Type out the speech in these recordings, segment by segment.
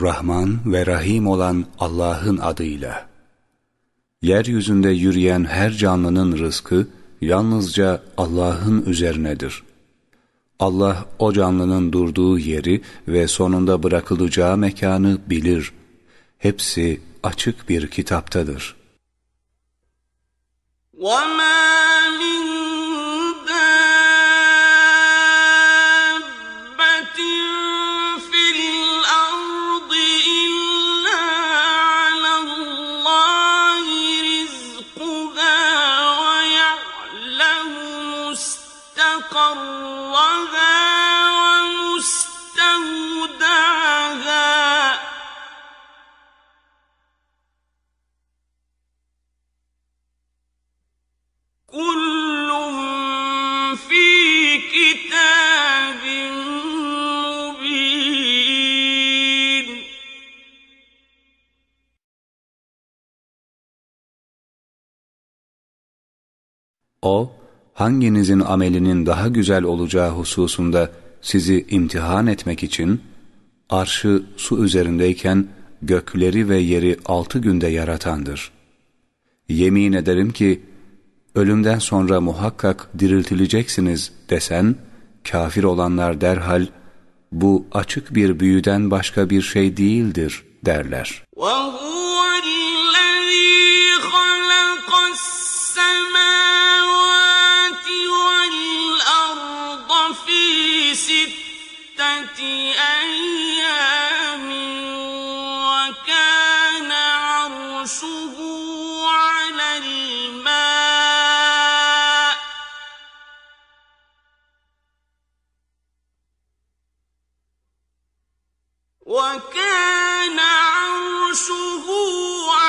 Rahman ve Rahim olan Allah'ın adıyla. Yeryüzünde yürüyen her canlının rızkı yalnızca Allah'ın üzerinedir. Allah o canlının durduğu yeri ve sonunda bırakılacağı mekanı bilir. Hepsi açık bir kitaptadır. وَمَا O, hanginizin amelinin daha güzel olacağı hususunda sizi imtihan etmek için, arşı su üzerindeyken gökleri ve yeri altı günde yaratandır. Yemin ederim ki, ölümden sonra muhakkak diriltileceksiniz desen, kafir olanlar derhal, bu açık bir büyüden başka bir şey değildir derler. سِتَّةِ أَيَّامٍ وَكَانَ عَرْشُهُ عَلَى الْمَاءِ. وَكَانَ عَرْشُهُ عَلَى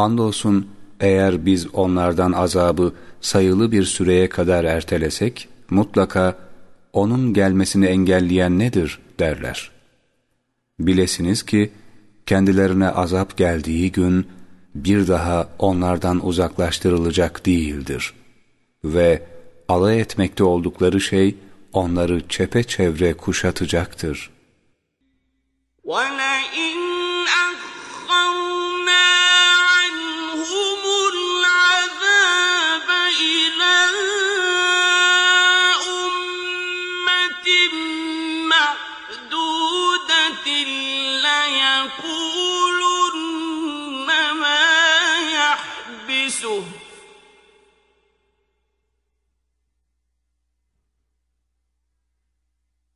Andolsun eğer biz onlardan azabı sayılı bir süreye kadar ertelesek, mutlaka onun gelmesini engelleyen nedir derler. Bilesiniz ki, kendilerine azap geldiği gün, bir daha onlardan uzaklaştırılacak değildir. Ve alay etmekte oldukları şey, onları çepeçevre kuşatacaktır. وَلَئِنْ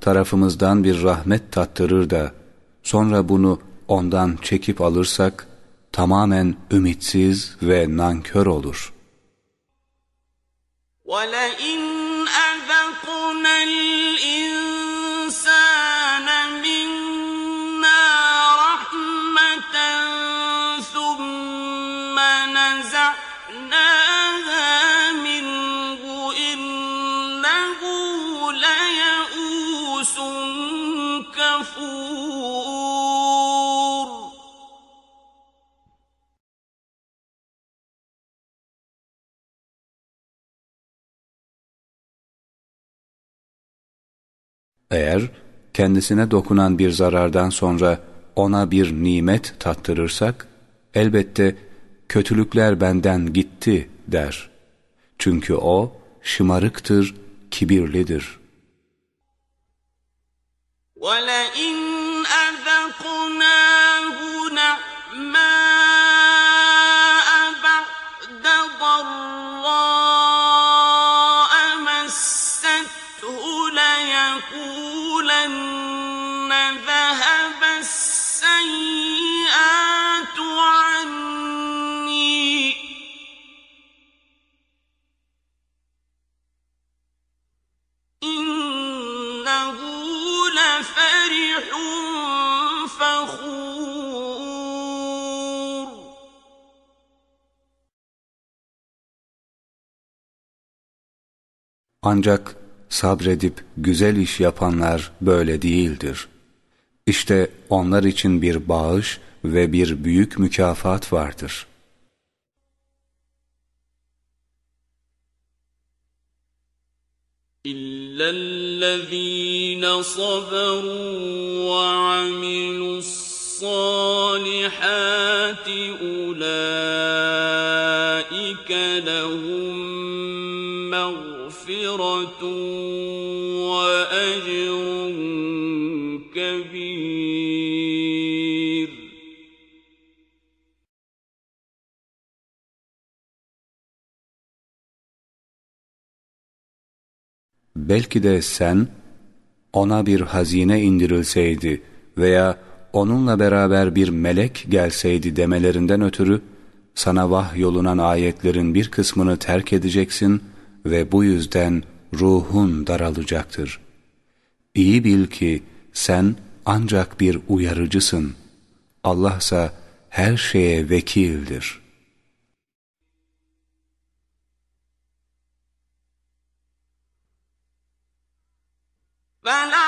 tarafımızdan bir rahmet tattırır da sonra bunu ondan çekip alırsak tamamen ümitsiz ve nankör olur. وَلَئِنْ أَذَقْنَا الْإِنسَانَ Eğer kendisine dokunan bir zarardan sonra ona bir nimet tattırırsak, elbette kötülükler benden gitti der. Çünkü o şımarıktır, kibirlidir. وَلَئِنْ أَذَقْنَاهُ Ancak sabredip güzel iş yapanlar böyle değildir. İşte onlar için bir bağış ve bir büyük mükafat vardır. إِلَّا الَّذ۪ينَ صَبَرُوا وَعَمِلُوا الصَّالِحَاتِ أُولَٰئِكَ مغفرة وأجر كبير Belki de sen ona bir hazine indirilseydi veya onunla beraber bir melek gelseydi demelerinden ötürü sana vahyolunan ayetlerin bir kısmını terk edeceksin ve bu yüzden ruhun daralacaktır. İyi bil ki sen ancak bir uyarıcısın. Allah ise her şeye vekildir.'' فلعلك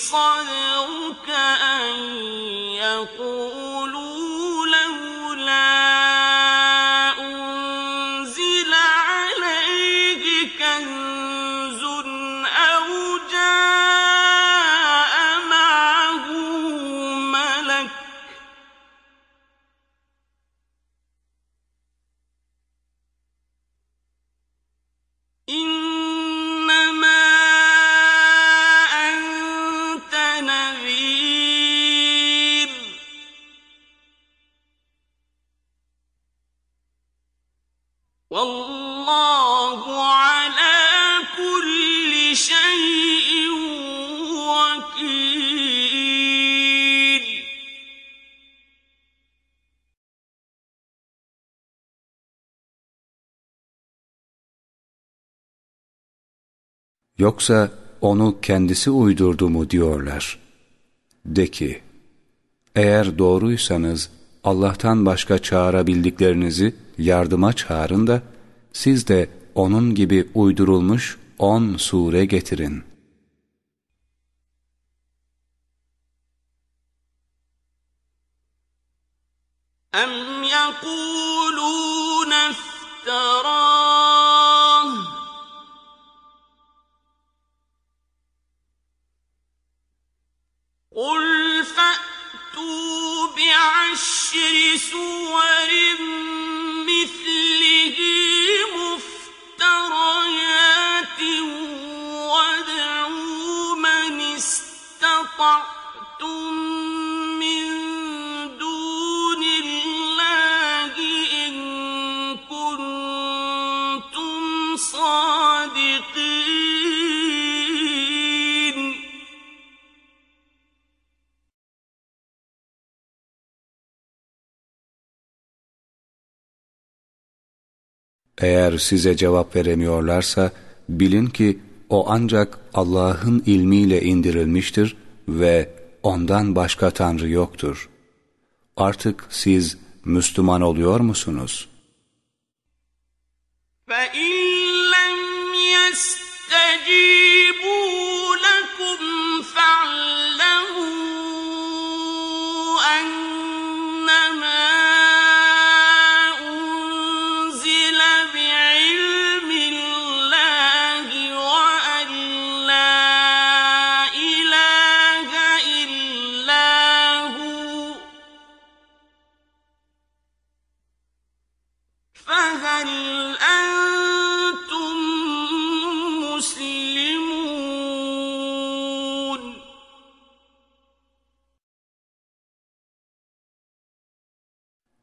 صدق Yoksa onu kendisi uydurdu mu diyorlar. De ki, eğer doğruysanız Allah'tan başka çağırabildiklerinizi yardıma çağırın da siz de onun gibi uydurulmuş on sure getirin. أَمْ قل فأتوا بعشر سور مثله مفتريات وادعوا من استطعتم Eğer size cevap veremiyorlarsa bilin ki o ancak Allah'ın ilmiyle indirilmiştir ve ondan başka tanrı yoktur. Artık siz Müslüman oluyor musunuz? فَإِنْ لَمْ يَسْتَجِيبُوا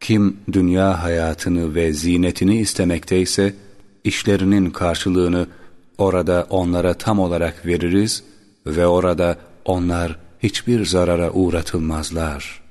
Kim dünya hayatını ve zinetini istemekteyse, işlerinin karşılığını orada onlara tam olarak veririz ve orada onlar hiçbir zarara uğratılmazlar.''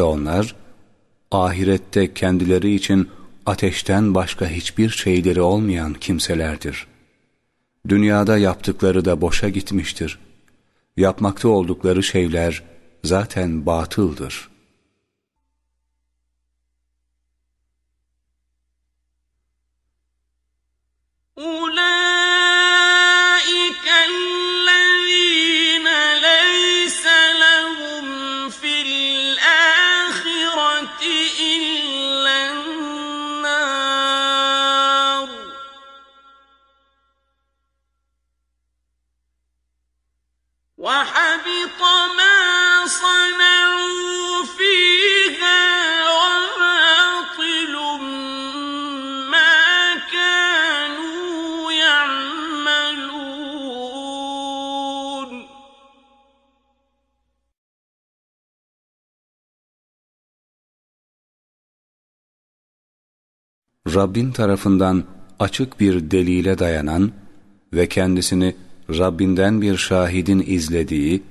İşte onlar, ahirette kendileri için ateşten başka hiçbir şeyleri olmayan kimselerdir. Dünyada yaptıkları da boşa gitmiştir. Yapmakta oldukları şeyler zaten batıldır.'' Rabbin tarafından açık bir delile dayanan ve kendisini Rabbinden bir şahidin izlediği,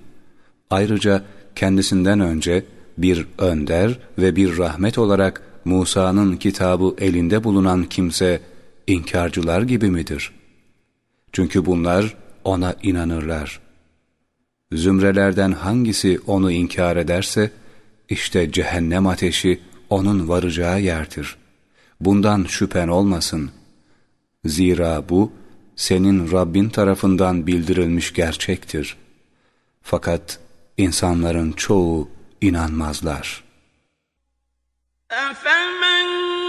ayrıca kendisinden önce bir önder ve bir rahmet olarak Musa'nın kitabı elinde bulunan kimse inkarcılar gibi midir? Çünkü bunlar ona inanırlar. Zümrelerden hangisi onu inkar ederse, işte cehennem ateşi onun varacağı yerdir. Bundan şüphen olmasın. Zira bu, senin Rabbin tarafından bildirilmiş gerçektir. Fakat insanların çoğu inanmazlar. أَفَمَنْ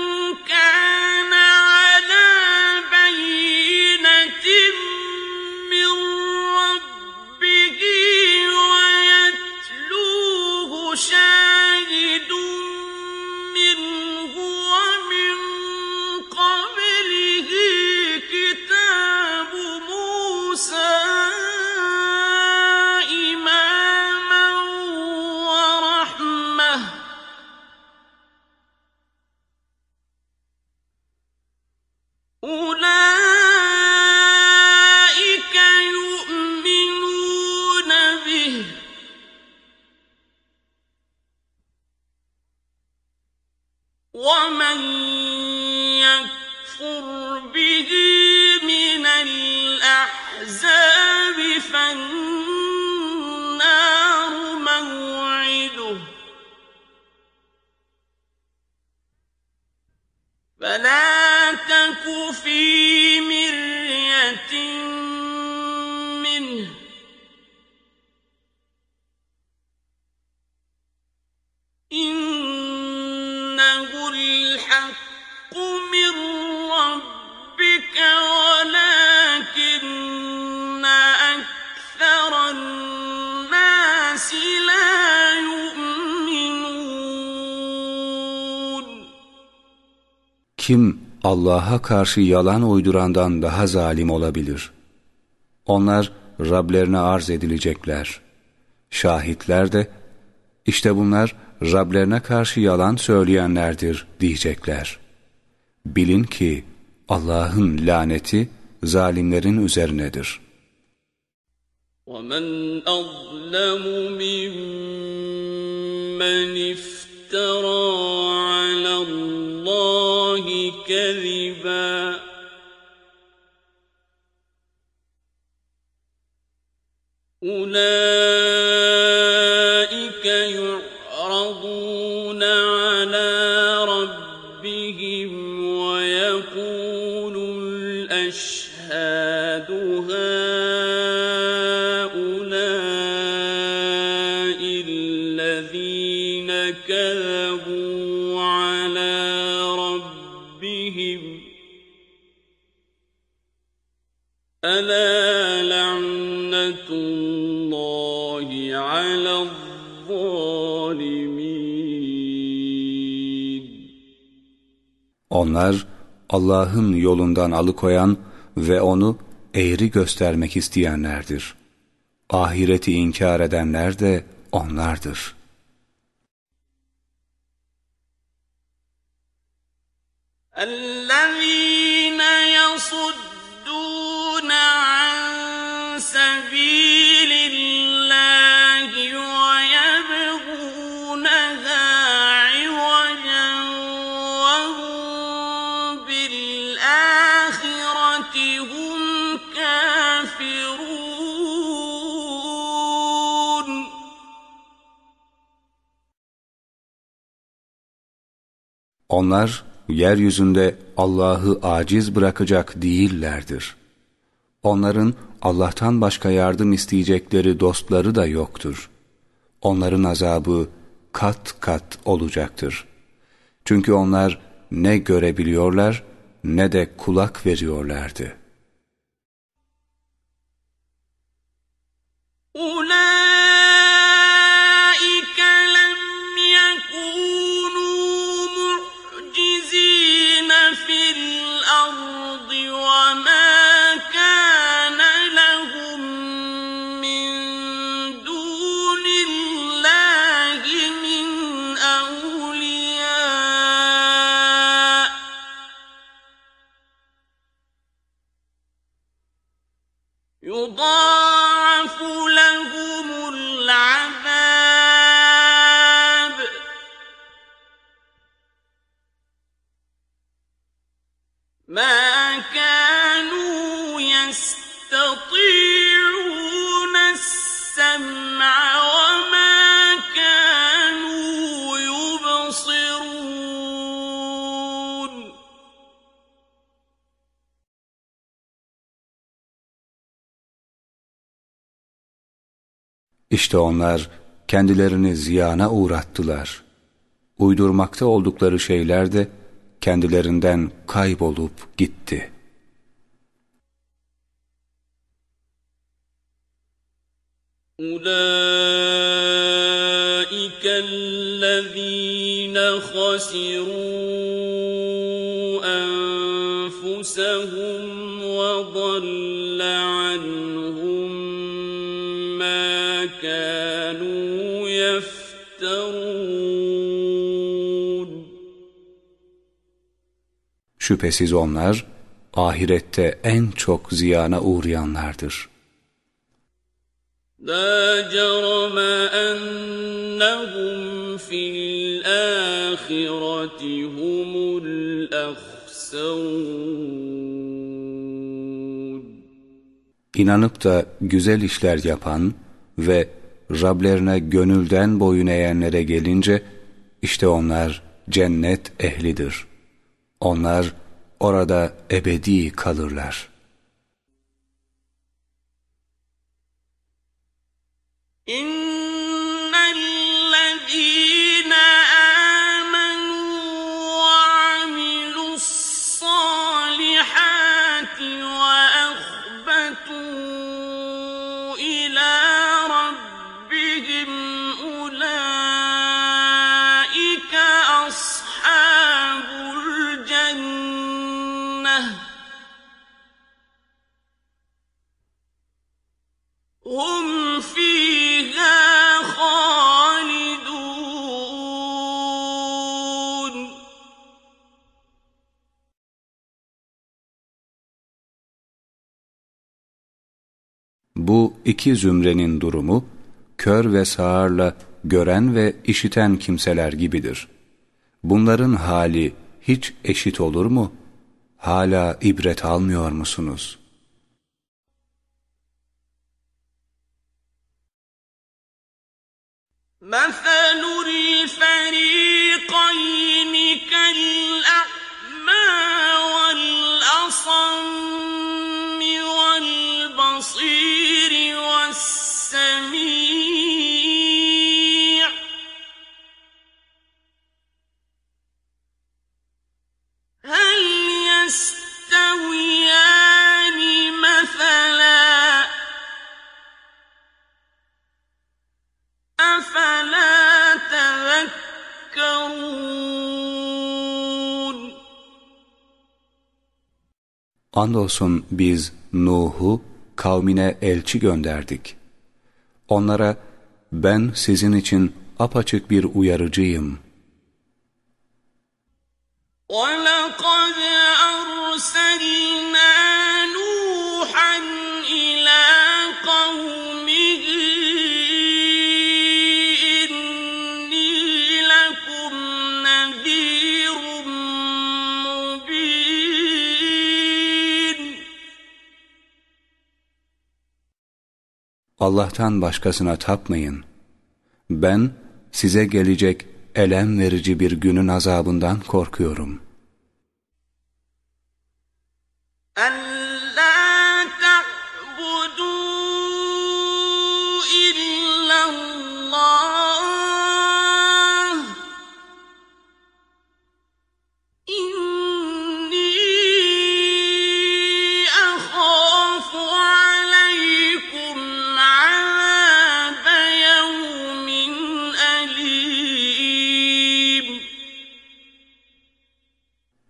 فالنار موعده. فلا تك في مرية منه. إنه الحق من ربك ولكن Kim Allah'a karşı yalan uydurandan daha zalim olabilir? Onlar Rablerine arz edilecekler. Şahitler de, işte bunlar Rablerine karşı yalan söyleyenlerdir diyecekler. Bilin ki Allah'ın laneti zalimlerin üzerinedir. وَمَنْ أَظْلَمُ مِمَّنِ افْتَرَى عَلَى اللَّهِ كَذِبًا أُولَئِكَ Onlar Allah'ın yolundan alıkoyan ve onu eğri göstermek isteyenlerdir. Ahireti inkar edenler de onlardır. الذين يصدون Onlar yeryüzünde Allah'ı aciz bırakacak değillerdir. Onların Allah'tan başka yardım isteyecekleri dostları da yoktur. Onların azabı kat kat olacaktır. Çünkü onlar ne görebiliyorlar ne de kulak veriyorlardı. Ula İşte onlar kendilerini ziyana uğrattılar. Uydurmakta oldukları şeyler de kendilerinden kaybolup gitti. أولئك الذين خسروا Şüphesiz onlar ahirette en çok ziyana uğrayanlardır. La cerme ennehum fil ahireti humul İnanıp da güzel işler yapan ve Rablerine gönülden boyun eğenlere gelince işte onlar cennet ehlidir.'' Onlar orada ebedi kalırlar. إن Bu iki zümrenin durumu, kör ve sağırla gören ve işiten kimseler gibidir. Bunların hali hiç eşit olur mu? Hala ibret almıyor musunuz? مثل الفريقين كالأعمى والأصم والبصير والسميع. هل يستوي أَفَلَا Andolsun biz Nuh'u kavmine elçi gönderdik. Onlara ben sizin için apaçık bir uyarıcıyım. وَلَقَدْ أَرْسَلْنَا نُوحًا إِلَى قَوْمِهِ Allah'tan başkasına tapmayın. Ben size gelecek elem verici bir günün azabından korkuyorum.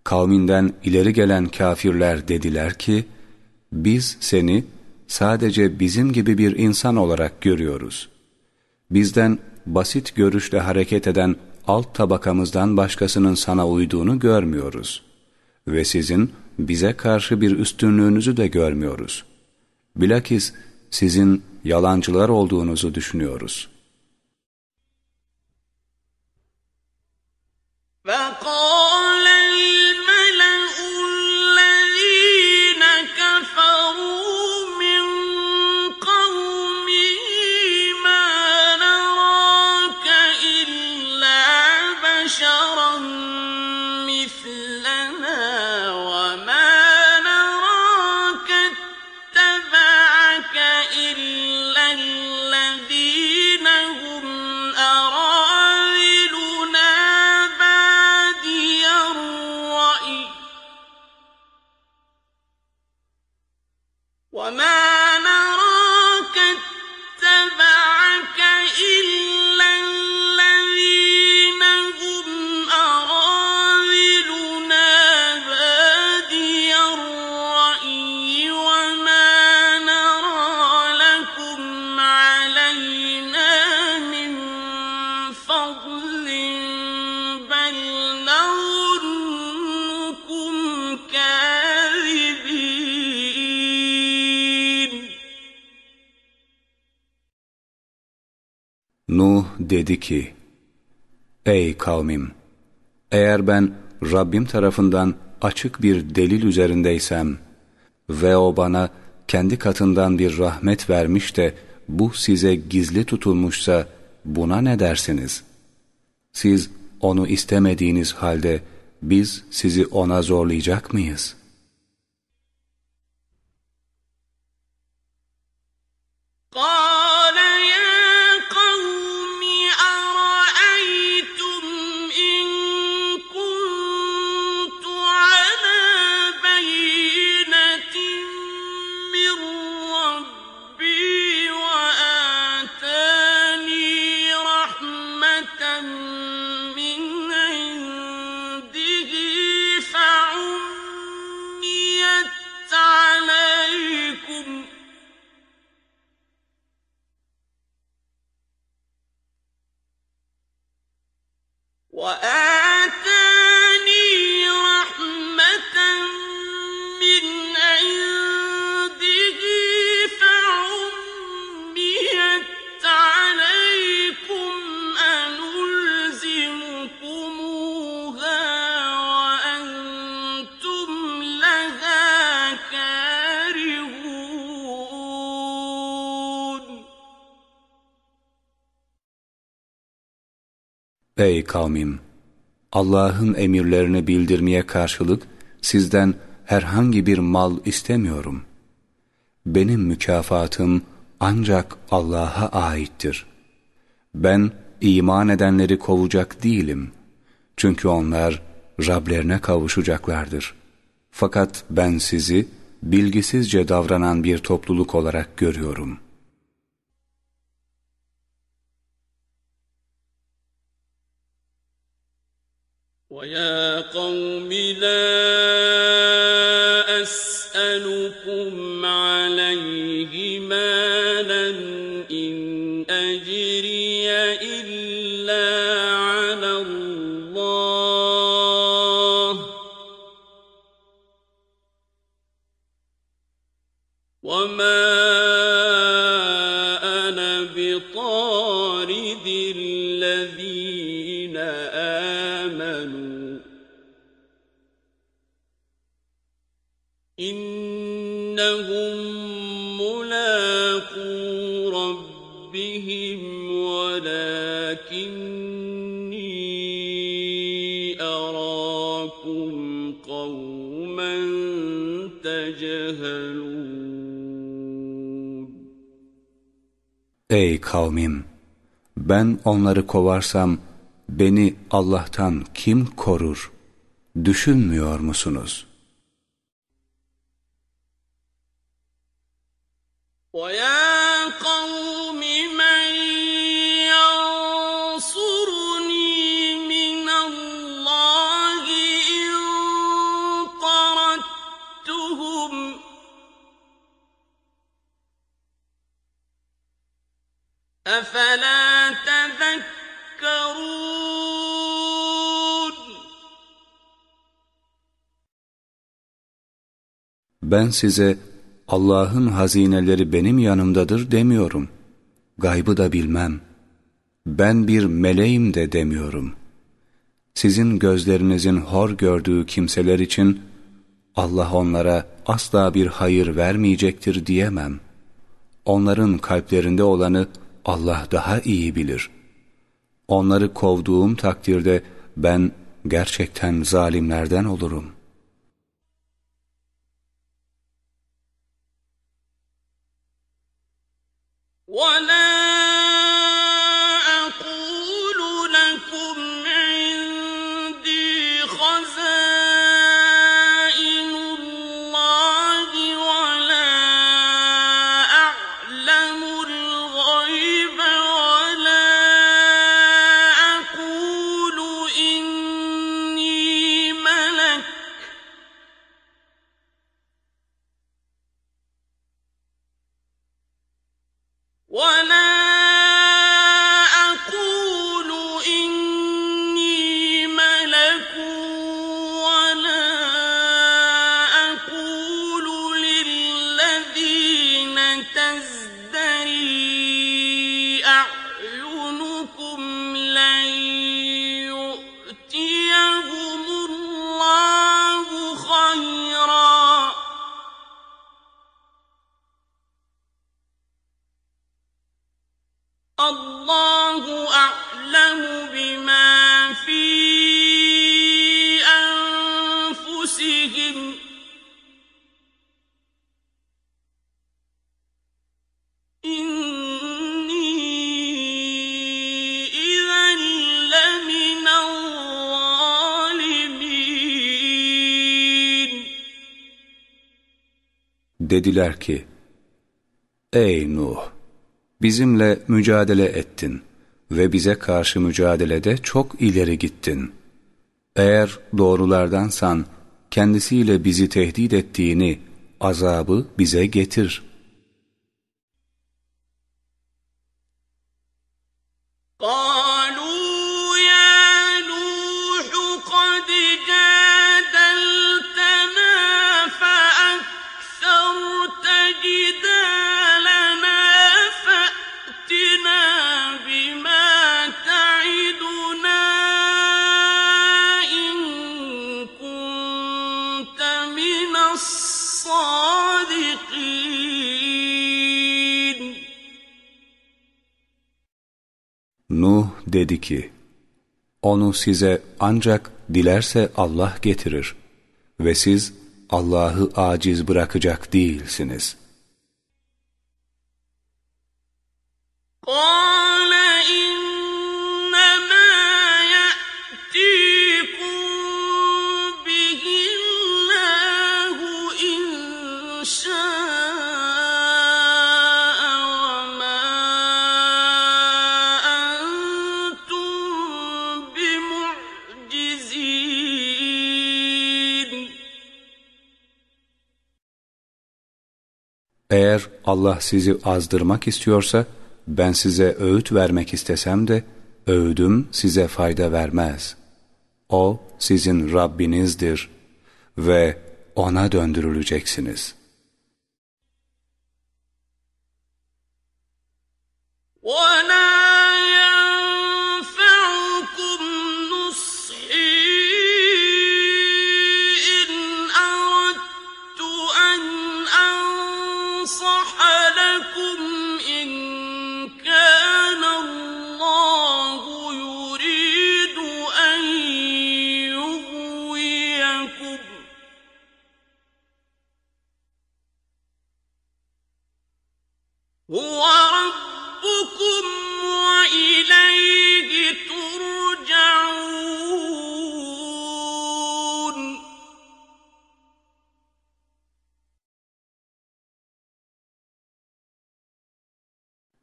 Kavminden ileri gelen kafirler dediler ki, biz seni sadece bizim gibi bir insan olarak görüyoruz. Bizden basit görüşle hareket eden alt tabakamızdan başkasının sana uyduğunu görmüyoruz. Ve sizin bize karşı bir üstünlüğünüzü de görmüyoruz. Bilakis sizin yalancılar olduğunuzu düşünüyoruz. فقال dedi ki, Ey kavmim! Eğer ben Rabbim tarafından açık bir delil üzerindeysem ve o bana kendi katından bir rahmet vermiş de bu size gizli tutulmuşsa buna ne dersiniz? Siz onu istemediğiniz halde biz sizi ona zorlayacak mıyız?'' قال Ey kavmim! Allah'ın emirlerini bildirmeye karşılık sizden herhangi bir mal istemiyorum. Benim mükafatım ancak Allah'a aittir. Ben iman edenleri kovacak değilim. Çünkü onlar Rablerine kavuşacaklardır. Fakat ben sizi bilgisizce davranan bir topluluk olarak görüyorum.'' ويا قوم لا أسألكم Ey kavmim! Ben onları kovarsam beni Allah'tan kim korur? Düşünmüyor musunuz? ويا قوم أفلا تذكرون Ben size Allah'ın hazineleri benim yanımdadır demiyorum. Gaybı da bilmem. Ben bir meleğim de demiyorum. Sizin gözlerinizin hor gördüğü kimseler için Allah onlara asla bir hayır vermeyecektir diyemem. Onların kalplerinde olanı Allah daha iyi bilir. Onları kovduğum takdirde ben gerçekten zalimlerden olurum.'' Dediler ki, Ey Nuh! Bizimle mücadele ettin ve bize karşı mücadelede çok ileri gittin. Eğer doğrulardansan, kendisiyle bizi tehdit ettiğini, azabı bize getir. dedi ki, onu size ancak dilerse Allah getirir ve siz Allah'ı aciz bırakacak değilsiniz. Oh! Eğer Allah sizi azdırmak istiyorsa, ben size öğüt vermek istesem de, öğüdüm size fayda vermez. O sizin Rabbinizdir ve O'na döndürüleceksiniz. وَلَا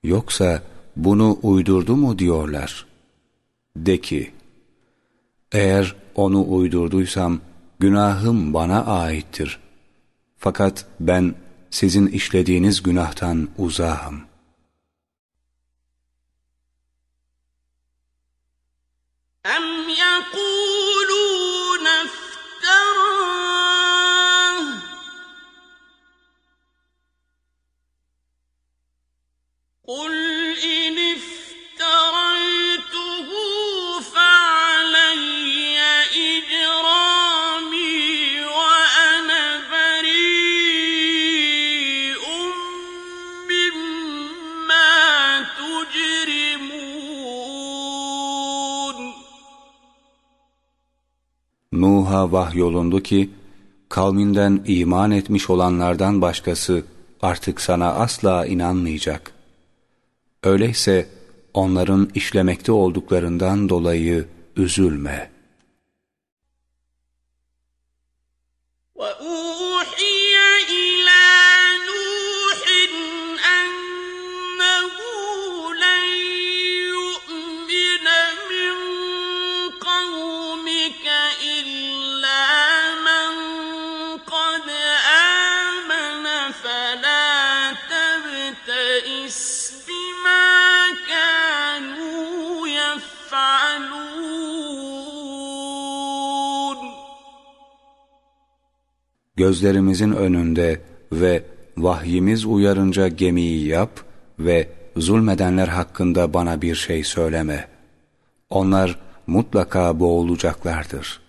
Yoksa bunu uydurdu mu diyorlar. De ki, eğer onu uydurduysam günahım bana aittir. Fakat ben sizin işlediğiniz günahtan uzağım. Vahyolundu ki, kavminden iman etmiş olanlardan başkası artık sana asla inanmayacak. Öyleyse onların işlemekte olduklarından dolayı üzülme. Gözlerimizin önünde ve vahyimiz uyarınca gemiyi yap ve zulmedenler hakkında bana bir şey söyleme. Onlar mutlaka boğulacaklardır.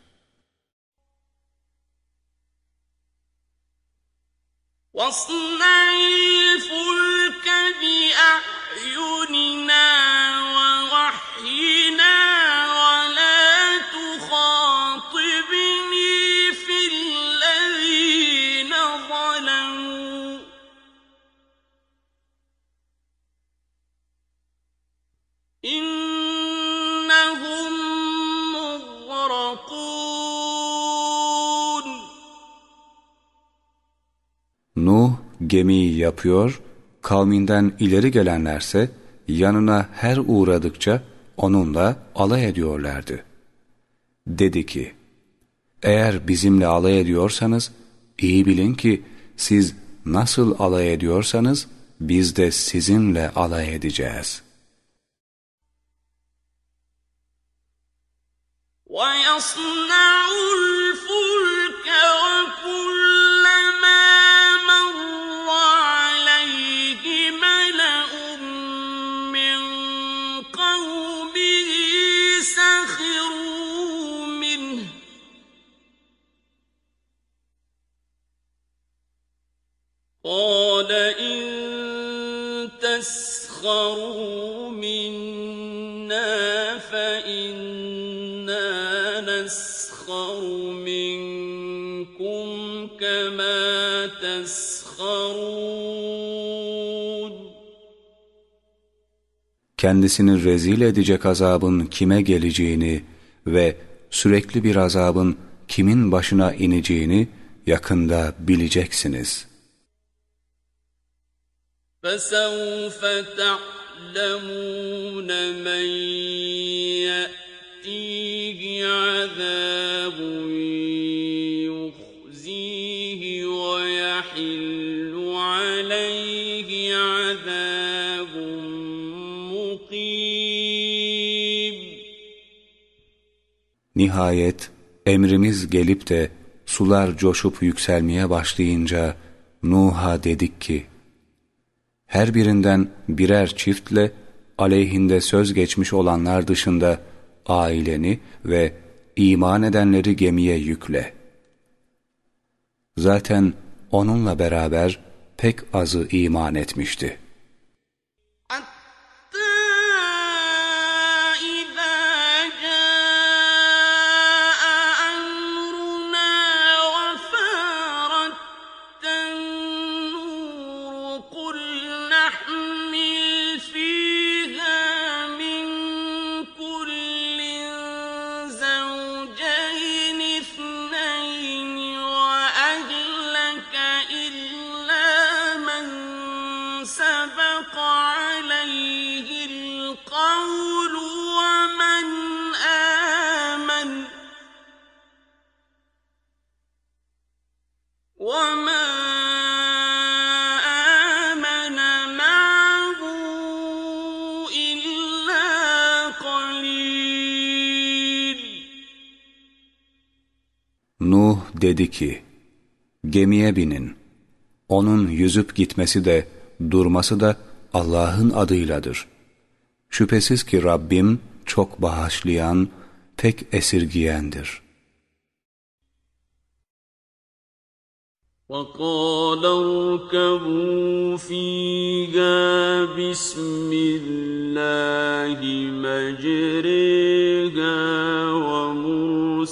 واصنع الفلك بأعيننا gemiyi yapıyor, kavminden ileri gelenlerse yanına her uğradıkça onunla alay ediyorlardı. Dedi ki, eğer bizimle alay ediyorsanız iyi bilin ki siz nasıl alay ediyorsanız biz de sizinle alay edeceğiz. ويصنع الفلك وكلما قال إن تسخروا منا فإنا نسخر منكم كما تسخرون kendisini rezil edecek azabın kime geleceğini ve sürekli bir azabın kimin başına ineceğini yakında bileceksiniz. فسوف تعلمون من يأتيه عذاب يخزيه ويحل عليه عذاب مقيم Nihayet emrimiz gelip de sular coşup yükselmeye başlayınca Nuh'a dedik ki her birinden birer çiftle aleyhinde söz geçmiş olanlar dışında aileni ve iman edenleri gemiye yükle. Zaten onunla beraber pek azı iman etmişti.'' dedi ki, gemiye binin. Onun yüzüp gitmesi de, durması da Allah'ın adıyladır. Şüphesiz ki Rabbim çok bağışlayan, pek esirgiyendir. وَقَالَ ارْكَبُوا فِيهَا بِسْمِ اللَّهِ مَجْرِيهَا وَمُرْسَاهَا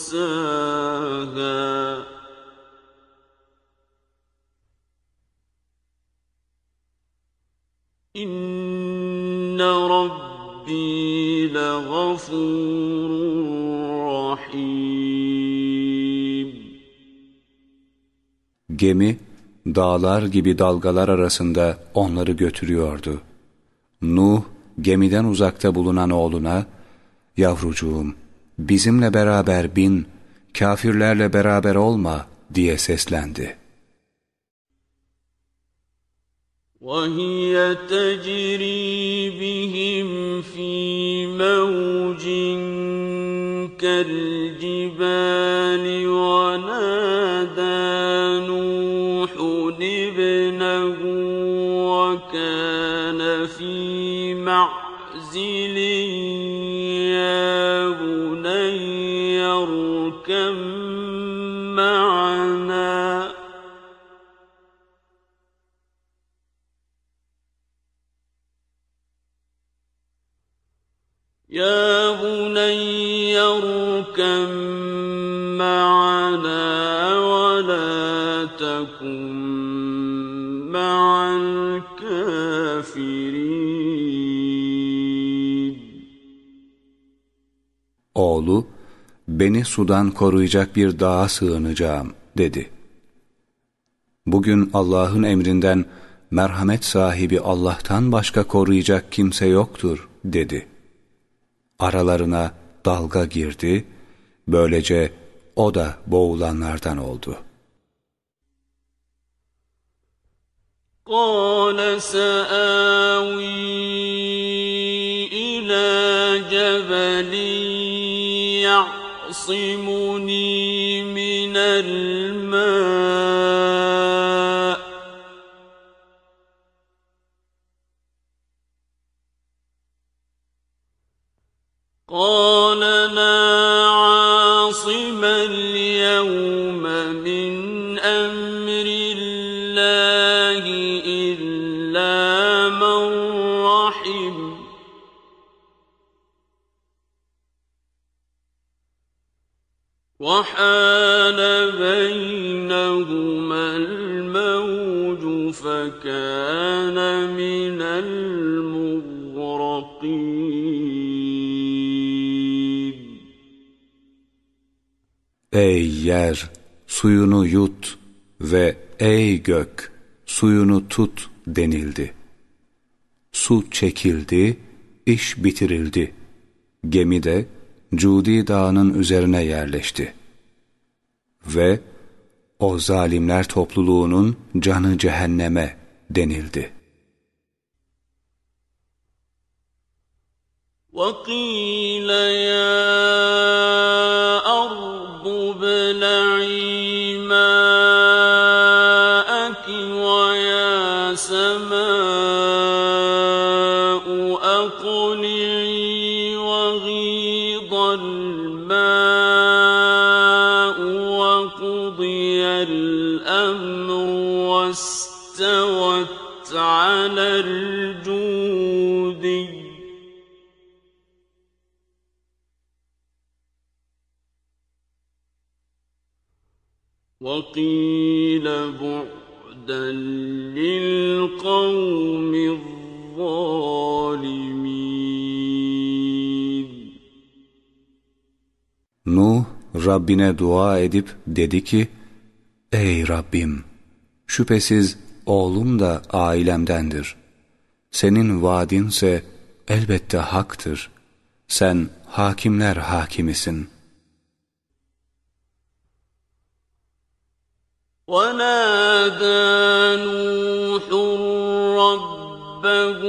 İnne Rabbi rahim. Gemi dağlar gibi dalgalar arasında onları götürüyordu. Nuh gemiden uzakta bulunan oğluna, yavrucuğum bizimle beraber bin, kafirlerle beraber olma diye seslendi.'' وهي تجري بهم في موج كالجبال ونادى نوح ابنه وكان في معزل يا بني اركم معنا ولا تكن مع Oğlu, beni sudan koruyacak bir dağa sığınacağım dedi. Bugün Allah'ın emrinden merhamet sahibi Allah'tan başka koruyacak kimse yoktur dedi.'' aralarına dalga girdi, böylece o da boğulanlardan oldu. قال سآوي إلى جبل يعصمني قال لا عاصم اليوم من أمر الله إلا من رحم. وحال بينهما الموج فكان من المغرقين Ey yer, suyunu yut ve ey gök, suyunu tut denildi. Su çekildi, iş bitirildi. Gemi de Cudi Dağı'nın üzerine yerleşti. Ve o zalimler topluluğunun canı cehenneme denildi. وَقِيلَ يَا الجودي وقيل بعدا للقوم الظالمين Nuh Rabbine dua edip dedi ki Ey Rabbim şüphesiz oğlum da ailemdendir. Senin vaadinse elbette haktır. Sen hakimler hakimisin.'' ونادى نوح ربه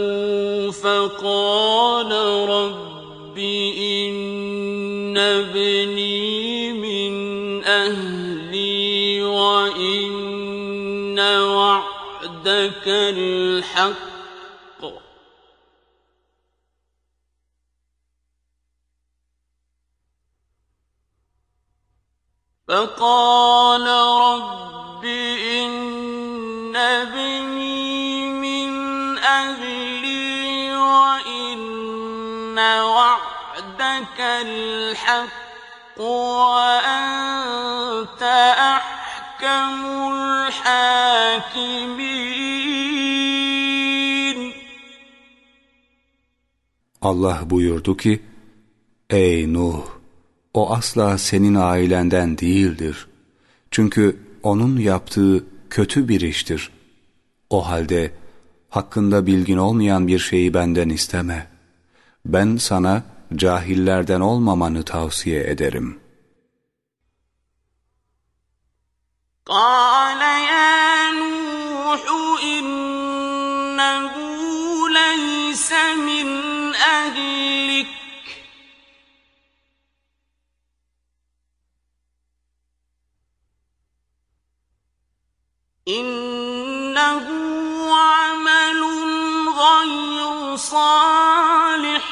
فقال رب إن ابني من أهلي وإن وعدك الحق فقال رب إن ابني من أهلي وإن وعدك الحق وأنت أحكم الحاكمين Allah buyurdu ki, Ey Nuh! O asla senin ailenden değildir. Çünkü onun yaptığı kötü bir iştir. O halde hakkında bilgin olmayan bir şeyi benden isteme. Ben sana cahillerden olmamanı tavsiye ederim. قال يا نوح إنه ليس من أهلك إنه عمل غير صالح.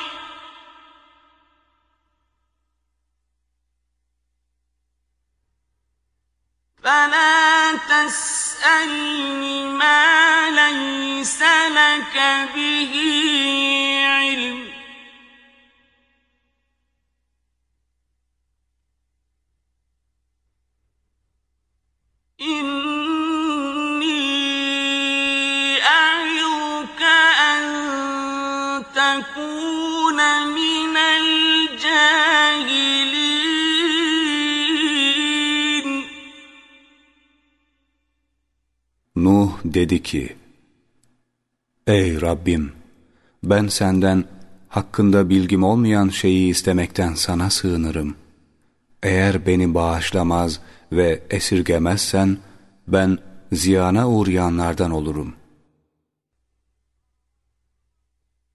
فلا تسألني ما ليس لك به علم. إن Nuh dedi ki, Ey Rabbim! Ben senden hakkında bilgim olmayan şeyi istemekten sana sığınırım. Eğer beni bağışlamaz ve esirgemezsen, ben ziyana uğrayanlardan olurum.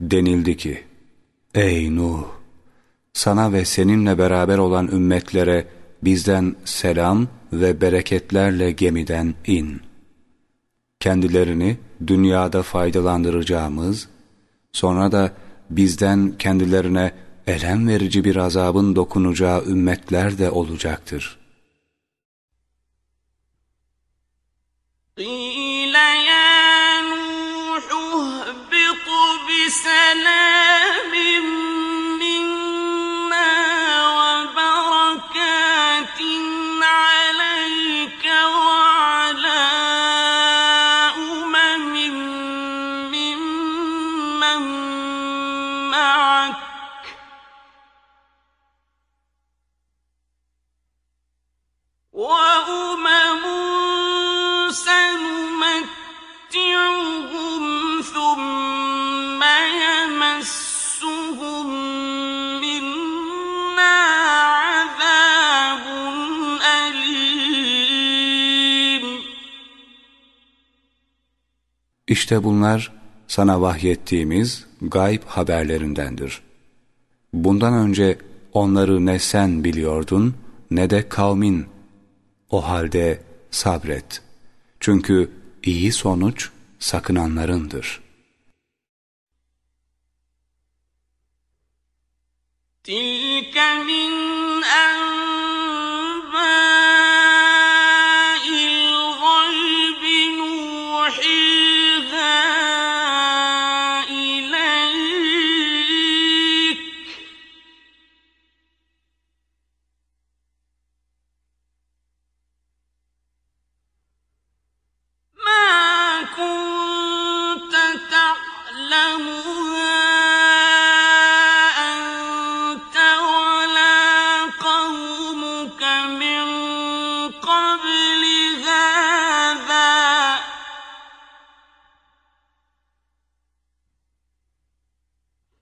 Denildi ki, Ey Nuh! Sana ve seninle beraber olan ümmetlere bizden selam ve bereketlerle gemiden in. Kendilerini dünyada faydalandıracağımız, sonra da bizden kendilerine elem verici bir azabın dokunacağı ümmetler de olacaktır. قِيلَ يَا نُوحُ اهْبِطْ بِسَلَامٍ İşte bunlar sana vahyettiğimiz gayb haberlerindendir. Bundan önce onları ne sen biliyordun ne de kavmin. O halde sabret. Çünkü iyi sonuç sakınanlarındır.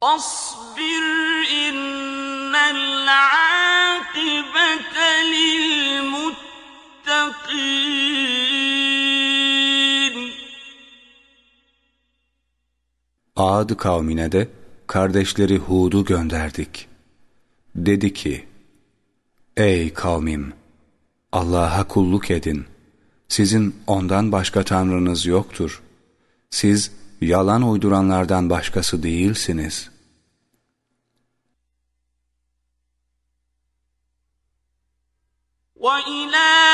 Tilke min Ad kavmine de kardeşleri Hud'u gönderdik. Dedi ki, Ey kavmim! Allah'a kulluk edin. Sizin ondan başka tanrınız yoktur. Siz yalan uyduranlardan başkası değilsiniz. وَإِلَى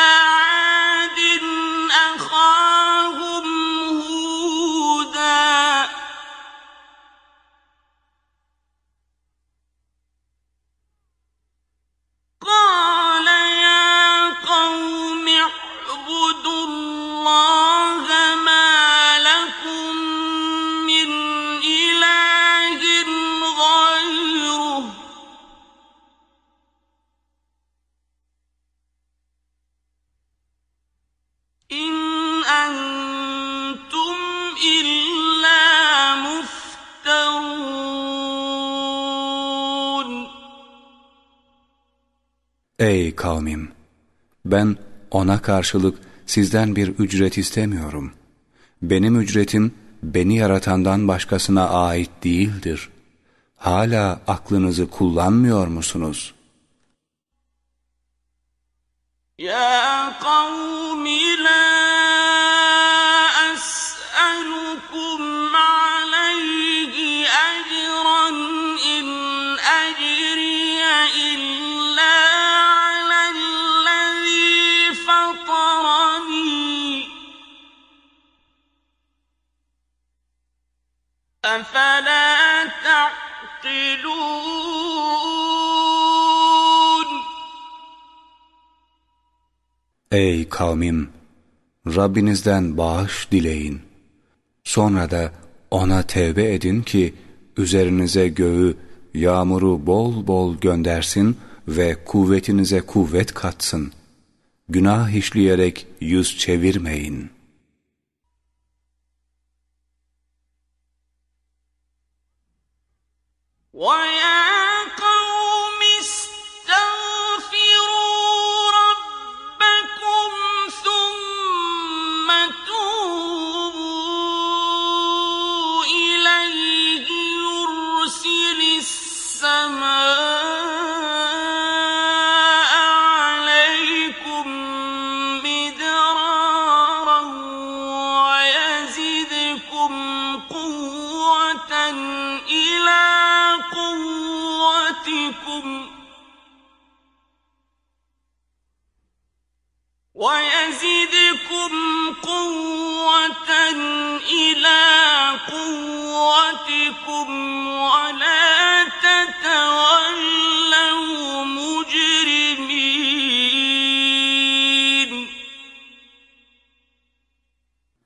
ona karşılık sizden bir ücret istemiyorum. Benim ücretim beni yaratandan başkasına ait değildir. Hala aklınızı kullanmıyor musunuz? Ya kavmi la Ey kavmim! Rabbinizden bağış dileyin. Sonra da ona tevbe edin ki üzerinize göğü, yağmuru bol bol göndersin ve kuvvetinize kuvvet katsın. Günah işleyerek yüz çevirmeyin.'' Why?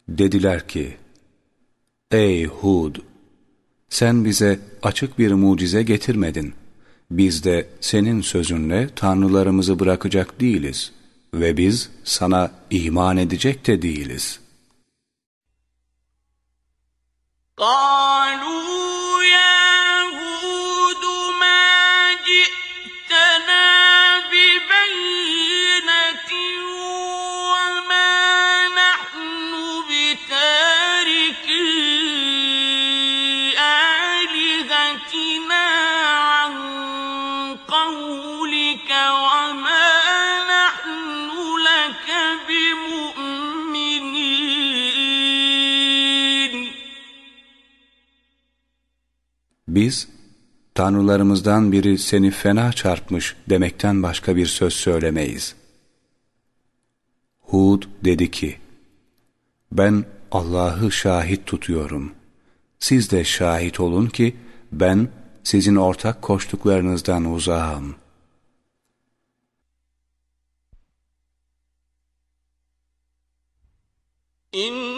Dediler ki, Ey Hud! Sen bize açık bir mucize getirmedin. Biz de senin sözünle tanrılarımızı bırakacak değiliz ve biz sana iman edecek de değiliz. قالوا Biz tanrılarımızdan biri seni fena çarpmış demekten başka bir söz söylemeyiz. Hud dedi ki, ben Allah'ı şahit tutuyorum. Siz de şahit olun ki ben sizin ortak koştuklarınızdan uzağım. İnnekum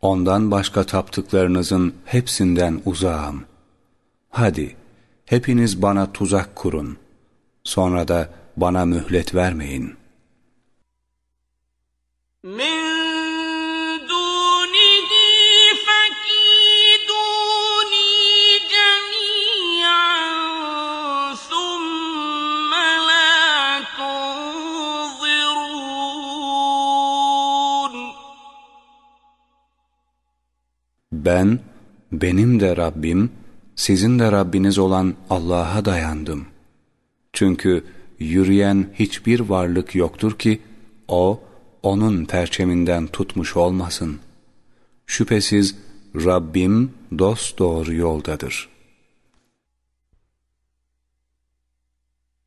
Ondan başka taptıklarınızın hepsinden uzağım. Hadi, hepiniz bana tuzak kurun. Sonra da bana mühlet vermeyin. Min Ben, benim de Rabbim, sizin de Rabbiniz olan Allah'a dayandım. Çünkü yürüyen hiçbir varlık yoktur ki, o, onun perçeminden tutmuş olmasın. Şüphesiz Rabbim dost doğru yoldadır.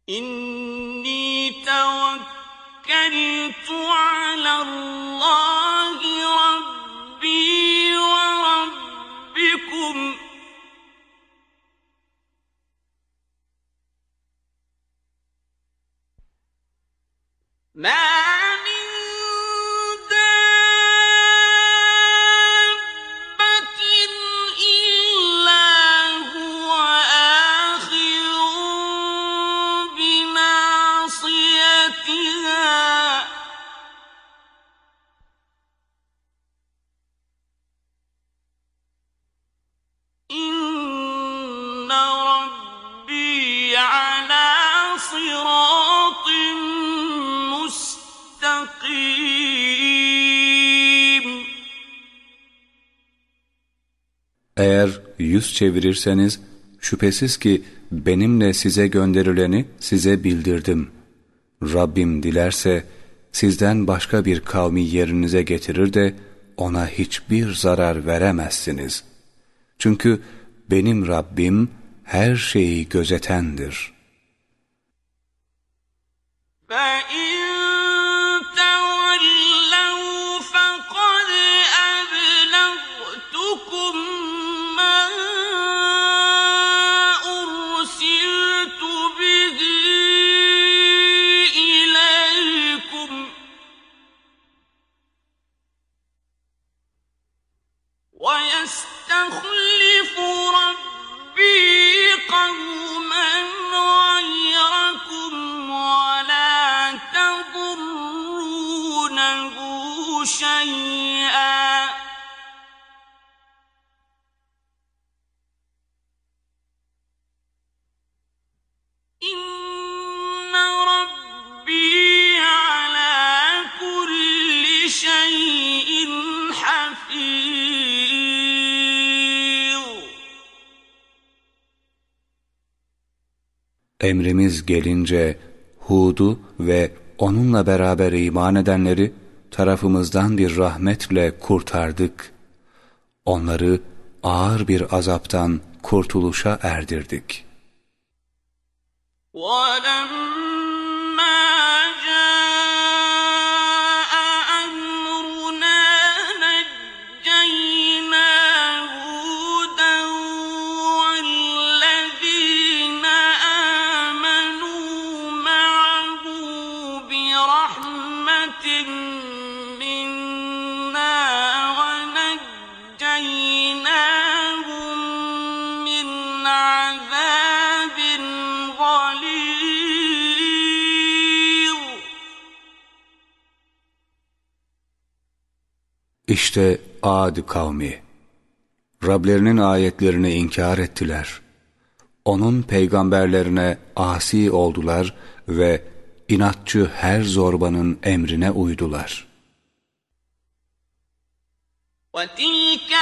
İnni tevekkeltu alallahi Rabbi عليكم. ما من yüz çevirirseniz şüphesiz ki benimle size gönderileni size bildirdim. Rabbim dilerse sizden başka bir kavmi yerinize getirir de ona hiçbir zarar veremezsiniz. Çünkü benim Rabbim her şeyi gözetendir. فَاِنْ Emrimiz gelince Hud'u ve onunla beraber iman edenleri tarafımızdan bir rahmetle kurtardık. Onları ağır bir azaptan kurtuluşa erdirdik. وَلَمَّا İşte Ad kavmi. Rablerinin ayetlerini inkar ettiler. Onun peygamberlerine asi oldular ve inatçı her zorbanın emrine uydular. وَتِلْكَ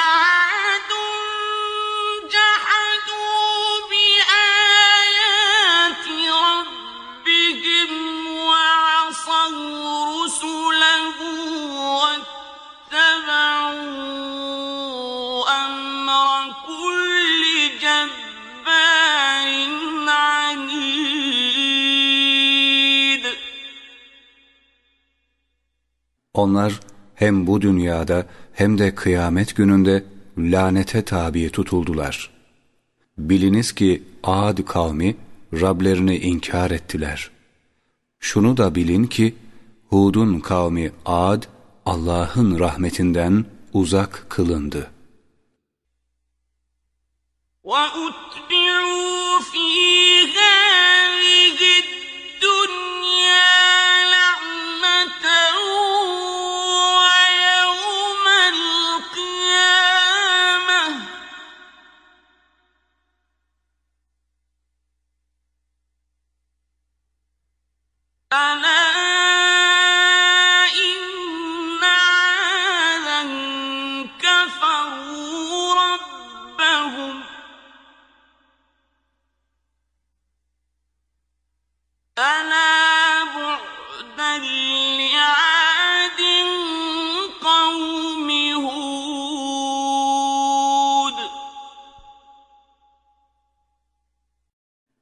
Onlar hem bu dünyada hem de kıyamet gününde lanete tabi tutuldular. Biliniz ki Ad kavmi Rablerini inkar ettiler. Şunu da bilin ki Hud'un kavmi Ad Allah'ın rahmetinden uzak kılındı. وَأُتْبِعُوا فِي هَٰذِهِ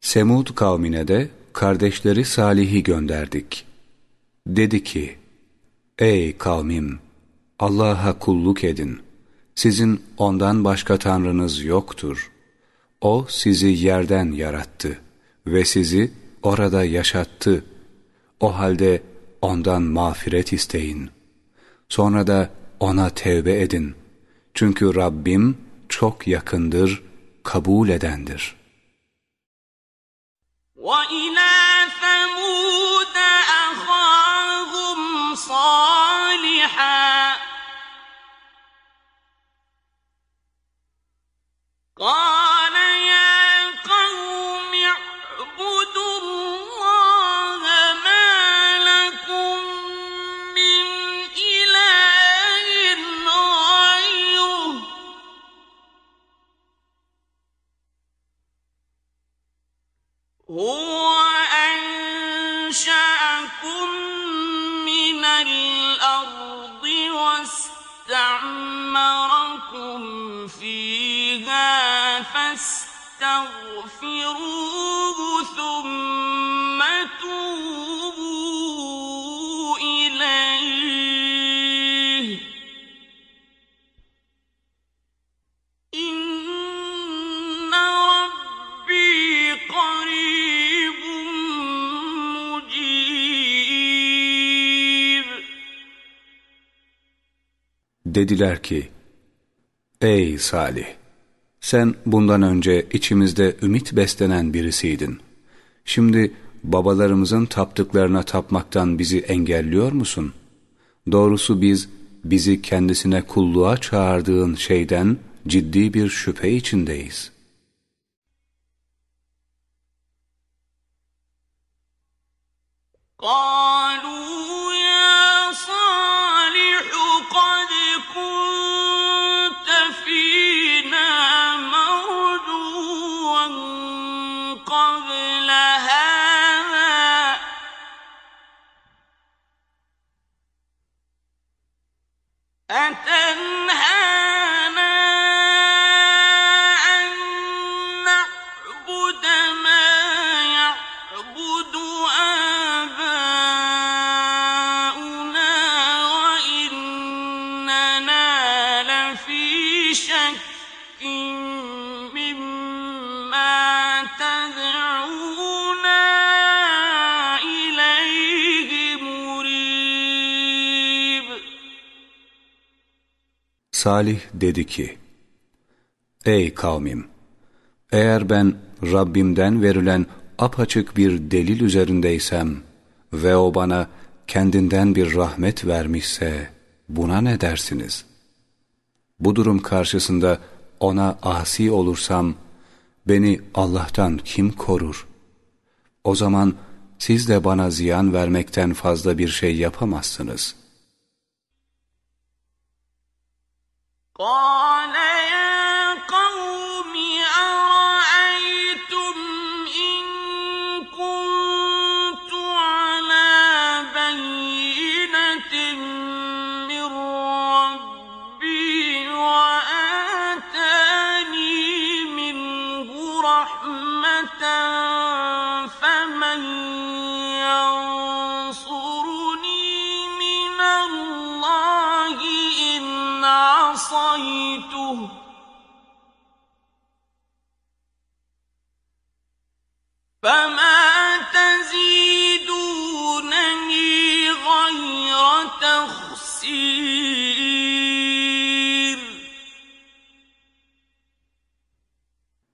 Semud kavmine de kardeşleri Salih'i gönderdik. Dedi ki, Ey kavmim! Allah'a kulluk edin. Sizin ondan başka tanrınız yoktur. O sizi yerden yarattı ve sizi orada yaşattı. O halde ondan mağfiret isteyin. Sonra da ona tevbe edin. Çünkü Rabbim çok yakındır, kabul edendir.'' وإلى ثمود أخاهم صالحا. قال هو أنشأكم من الأرض واستعمركم فيها فاستغفروه ثم توبوا Dediler ki, Ey Salih! Sen bundan önce içimizde ümit beslenen birisiydin. Şimdi babalarımızın taptıklarına tapmaktan bizi engelliyor musun? Doğrusu biz, bizi kendisine kulluğa çağırdığın şeyden ciddi bir şüphe içindeyiz. قالوا أتنهى Salih dedi ki, Ey kavmim! Eğer ben Rabbimden verilen apaçık bir delil üzerindeysem ve o bana kendinden bir rahmet vermişse buna ne dersiniz? Bu durum karşısında ona asi olursam, beni Allah'tan kim korur? O zaman siz de bana ziyan vermekten fazla bir şey yapamazsınız. قال يا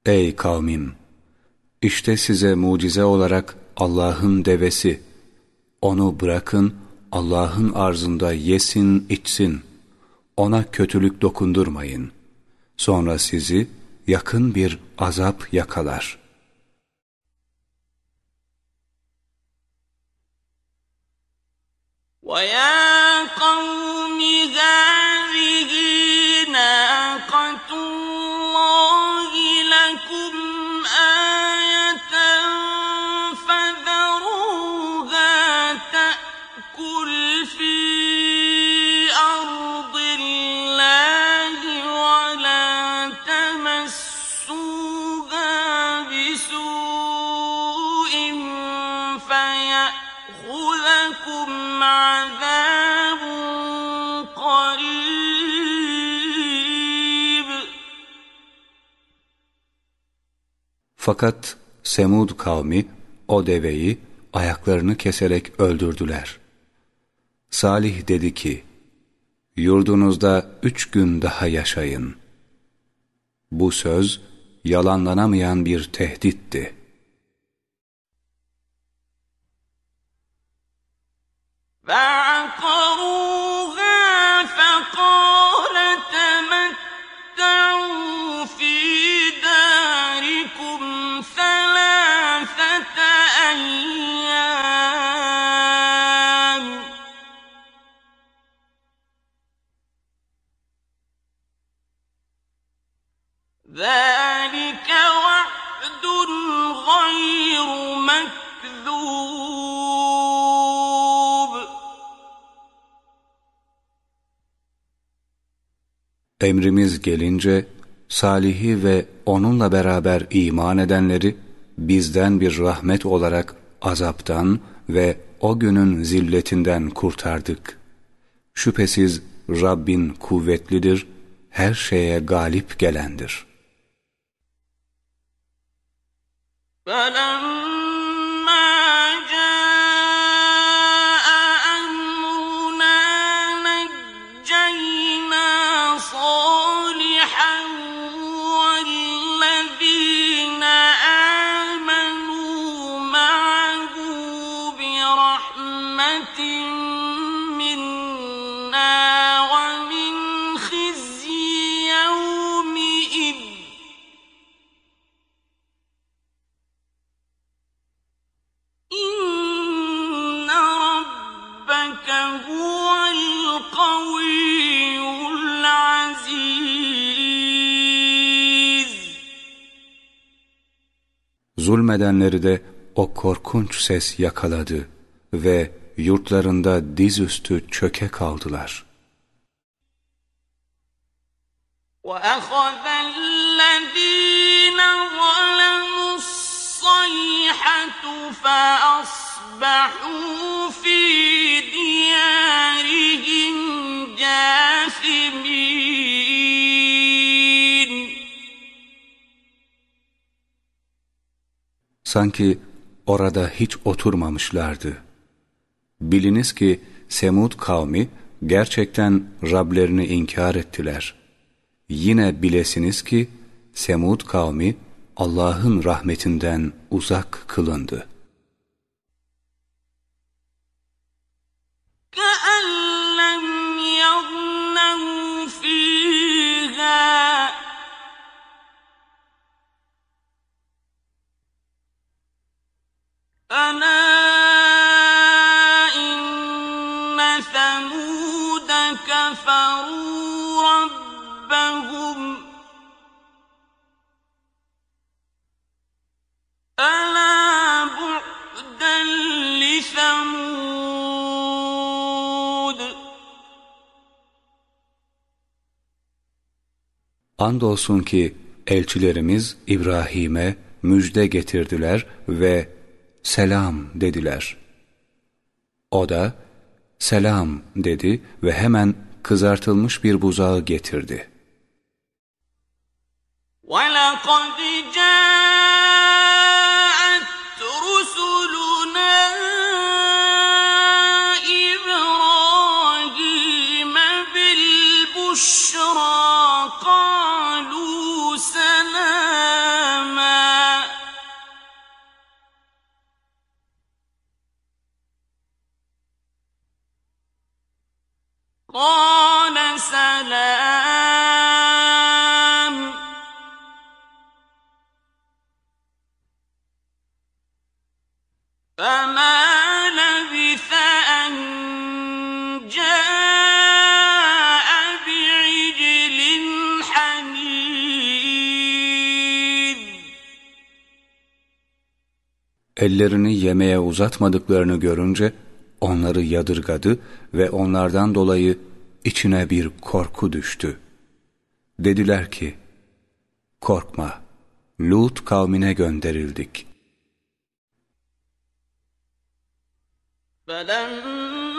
Ey kavmim! İşte size mucize olarak Allah'ın devesi. Onu bırakın, Allah'ın arzında yesin, içsin. Ona kötülük dokundurmayın. Sonra sizi yakın bir azap yakalar.'' ويا قوم هذه Fakat Semud kavmi o deveyi ayaklarını keserek öldürdüler. Salih dedi ki, Yurdunuzda üç gün daha yaşayın. Bu söz yalanlanamayan bir tehditti. فَعَقَرُوهَا فَقَالَ Emrimiz gelince Salih'i ve onunla beraber iman edenleri bizden bir rahmet olarak azaptan ve o günün zilletinden kurtardık. Şüphesiz Rabbin kuvvetlidir, her şeye galip gelendir. فَلَمَّا Zulmedenleri de o korkunç ses yakaladı ve yurtlarında dizüstü çöke kaldılar. وَأَخَذَ الَّذ۪ينَ ظَلَمُوا الصَّيْحَةُ فَأَصْبَحُوا فِي دِيَارِهِمْ Sanki orada hiç oturmamışlardı. Biliniz ki Semud kavmi gerçekten Rablerini inkar ettiler. Yine bilesiniz ki Semud kavmi Allah'ın rahmetinden uzak kılındı. كَأَنْ لَمْ يَغْنَوْا فِيهِ Andolsun ki elçilerimiz İbrahim'e müjde getirdiler ve selam dediler. O da selam dedi ve hemen kızartılmış bir buzağı getirdi. وَلَقَدْ جَاءَتْ قَالَ سَلَامٌ فَمَا لَبِثَ أَن جَاءَ بِعِجْلٍ حَنِيذٍ Ellerini yemeğe uzatmadıklarını görünce onları yadırgadı ve onlardan dolayı içine bir korku düştü. Dediler ki, korkma, Lut kavmine gönderildik. فَلَمَّا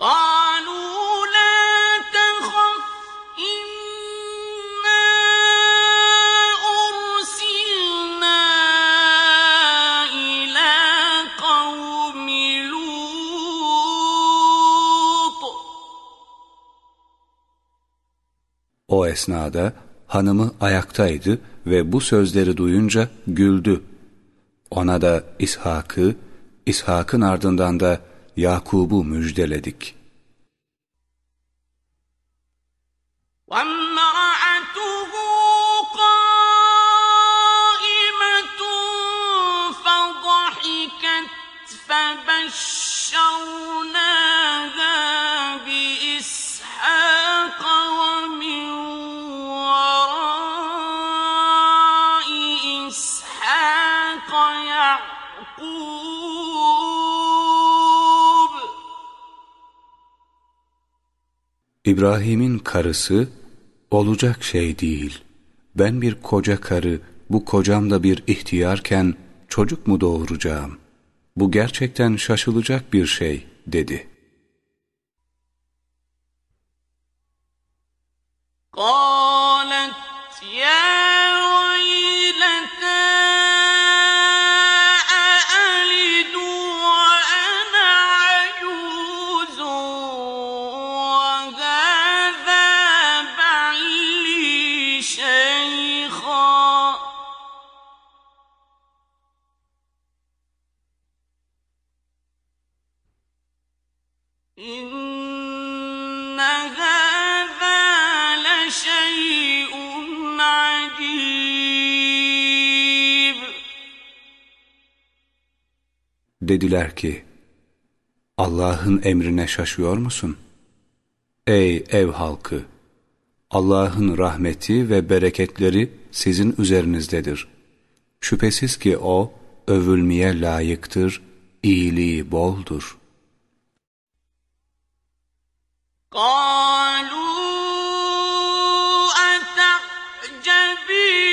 O esnada hanımı ayaktaydı ve bu sözleri duyunca güldü. Ona da İshak'ı, İshak'ın ardından da Yakub'u müjdeledik. وامرأته İbrahim'in karısı, olacak şey değil. Ben bir koca karı, bu kocam da bir ihtiyarken çocuk mu doğuracağım? Bu gerçekten şaşılacak bir şey, dedi. Dediler ki, Allah'ın emrine şaşıyor musun? Ey ev halkı! Allah'ın rahmeti ve bereketleri sizin üzerinizdedir. Şüphesiz ki O, övülmeye layıktır, iyiliği boldur. قالوا أتعجبين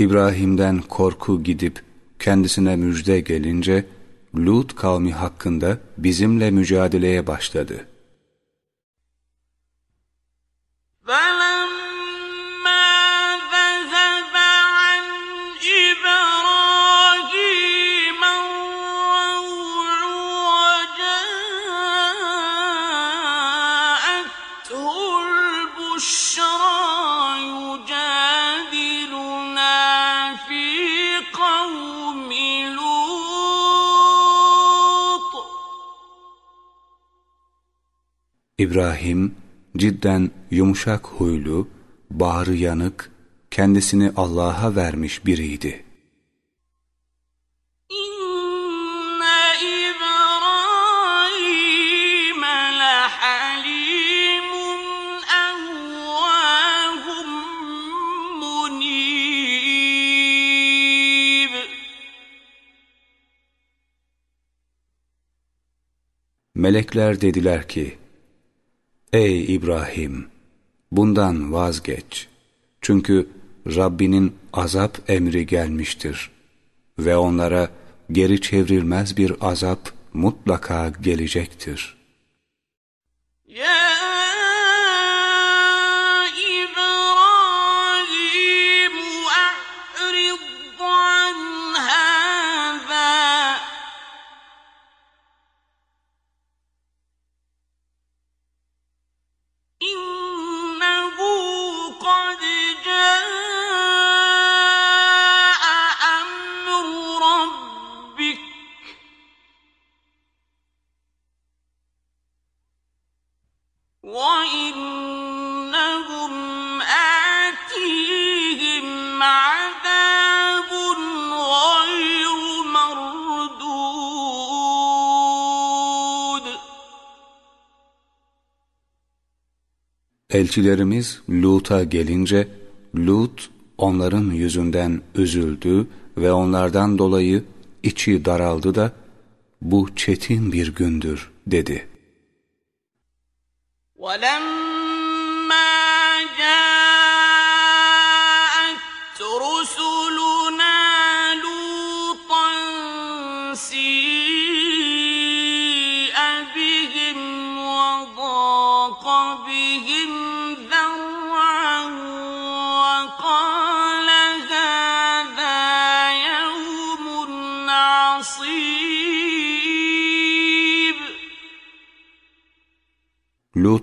İbrahim'den korku gidip kendisine müjde gelince Lut kavmi hakkında bizimle mücadeleye başladı. İbrahim cidden yumuşak huylu, bağrı yanık, kendisini Allah'a vermiş biriydi.'' Melekler dediler ki, Ey İbrahim! Bundan vazgeç. Çünkü Rabbinin azap emri gelmiştir. Ve onlara geri çevrilmez bir azap mutlaka gelecektir. Elçilerimiz Lut'a gelince, Lut onların yüzünden üzüldü ve onlardan dolayı içi daraldı da, bu çetin bir gündür dedi.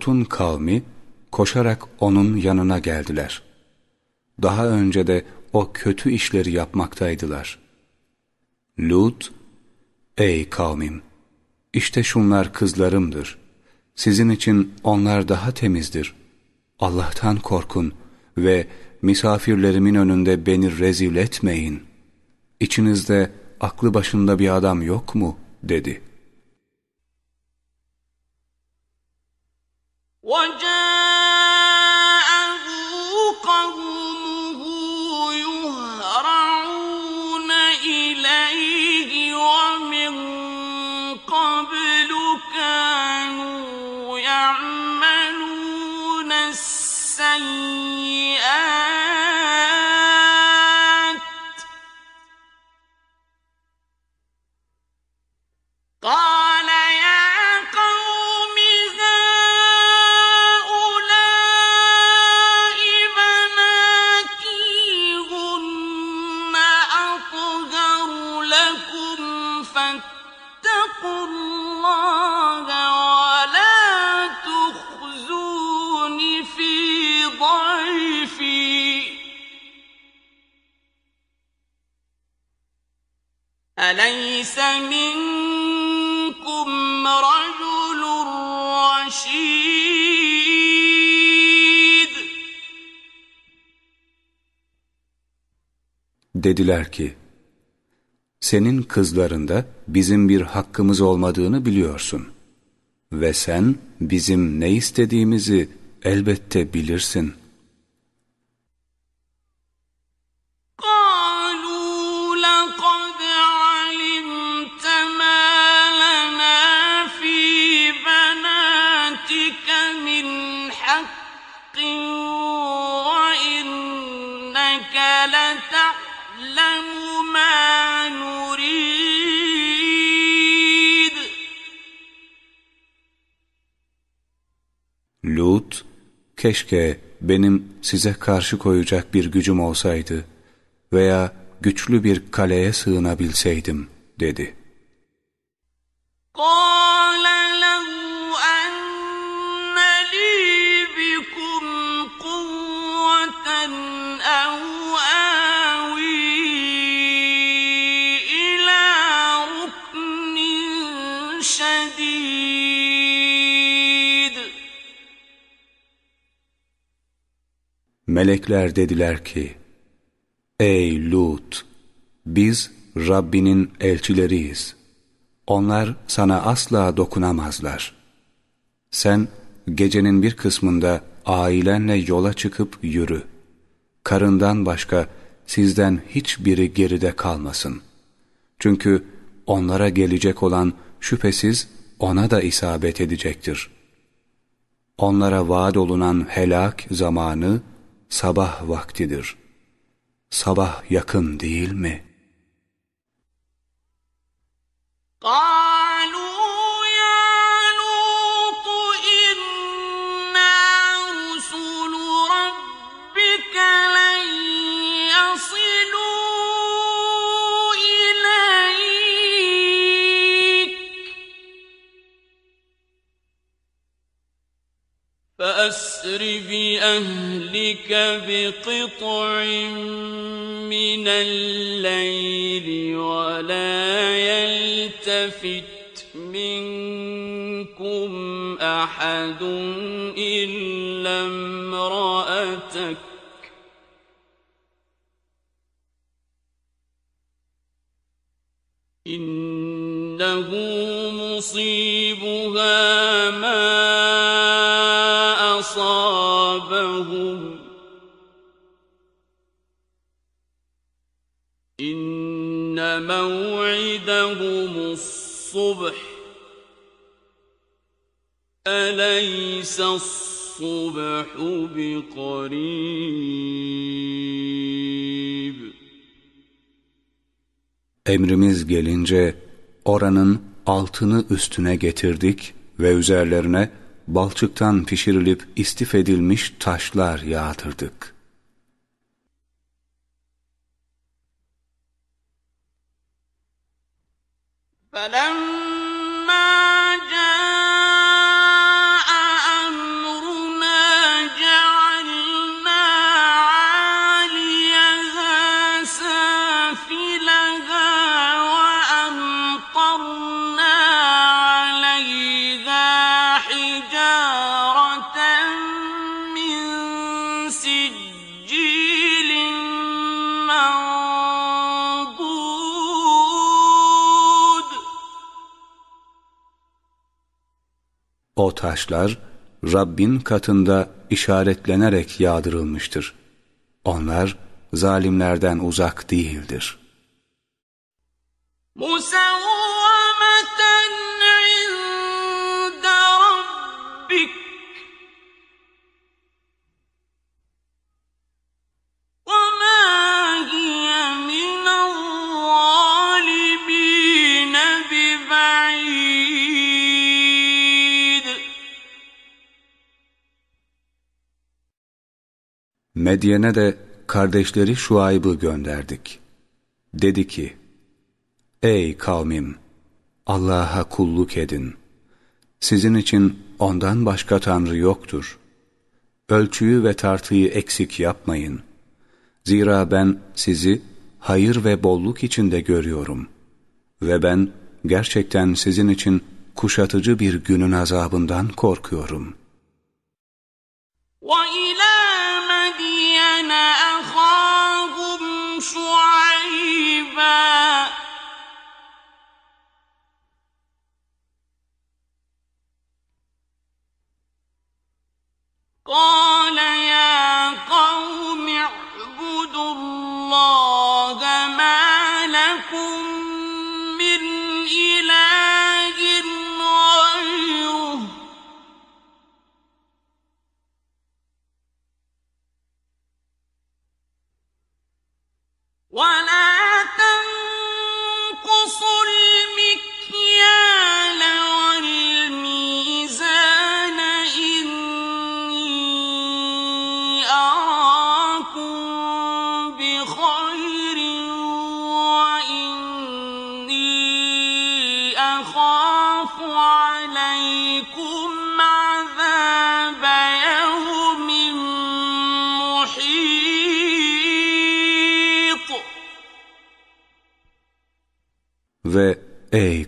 Lut'un kavmi koşarak onun yanına geldiler. Daha önce de o kötü işleri yapmaktaydılar. Lut, ey kavmim, işte şunlar kızlarımdır. Sizin için onlar daha temizdir. Allah'tan korkun ve misafirlerimin önünde beni rezil etmeyin. İçinizde aklı başında bir adam yok mu? dedi.'' وجاءه أليس منكم رجل رشيد Dediler ki, senin kızlarında bizim bir hakkımız olmadığını biliyorsun. Ve sen bizim ne istediğimizi elbette bilirsin. Keşke benim size karşı koyacak bir gücüm olsaydı veya güçlü bir kaleye sığınabilseydim dedi. Melekler dediler ki, Ey Lut! Biz Rabbinin elçileriyiz. Onlar sana asla dokunamazlar. Sen gecenin bir kısmında ailenle yola çıkıp yürü. Karından başka sizden hiçbiri geride kalmasın. Çünkü onlara gelecek olan şüphesiz ona da isabet edecektir. Onlara vaat olunan helak zamanı sabah vaktidir. Sabah yakın değil mi?'' فأسر بأهلك بقطع من الليل ولا يلتفت منكم أحد إلا امرأتك. إنه مصيبها ما موعدهم الصبح أليس الصبح بقريب Emrimiz gelince oranın altını üstüne getirdik ve üzerlerine balçıktan pişirilip istif edilmiş taşlar yağdırdık. فَلَمَّا taşlar Rabbin katında işaretlenerek yağdırılmıştır. Onlar zalimlerden uzak değildir. Musavvameten Medyen'e de kardeşleri Şuayb'ı gönderdik. Dedi ki, Ey kavmim! Allah'a kulluk edin. Sizin için ondan başka Tanrı yoktur. Ölçüyü ve tartıyı eksik yapmayın. Zira ben sizi hayır ve bolluk içinde görüyorum. Ve ben gerçekten sizin için kuşatıcı bir günün azabından korkuyorum. وَإِلَى قال يا قوم اعبدوا الله ما لكم من إله غيره. ولا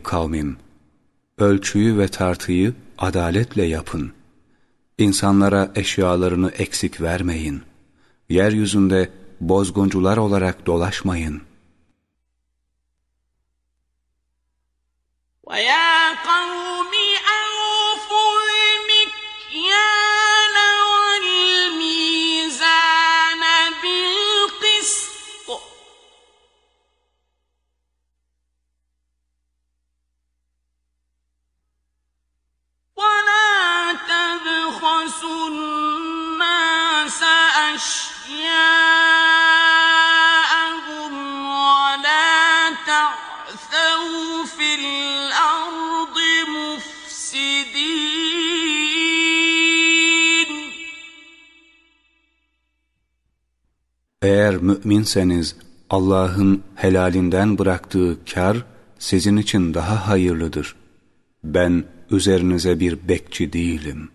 kavmim! Ölçüyü ve tartıyı adaletle yapın. İnsanlara eşyalarını eksik vermeyin. Yeryüzünde bozguncular olarak dolaşmayın. Müminseniz Allah'ın helalinden bıraktığı kar sizin için daha hayırlıdır. Ben üzerinize bir bekçi değilim.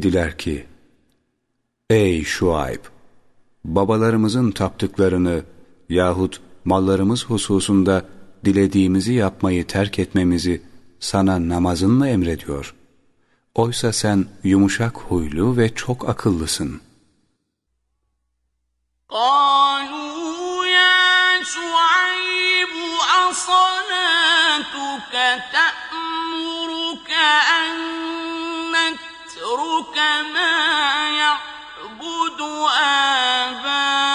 Dediler ki, Ey Şuayb! Babalarımızın taptıklarını yahut mallarımız hususunda dilediğimizi yapmayı terk etmemizi sana namazın mı emrediyor? Oysa sen yumuşak huylu ve çok akıllısın. قالوا يا شعيب أصلاتك تأمرك أن نترك ما يعبد آباؤنا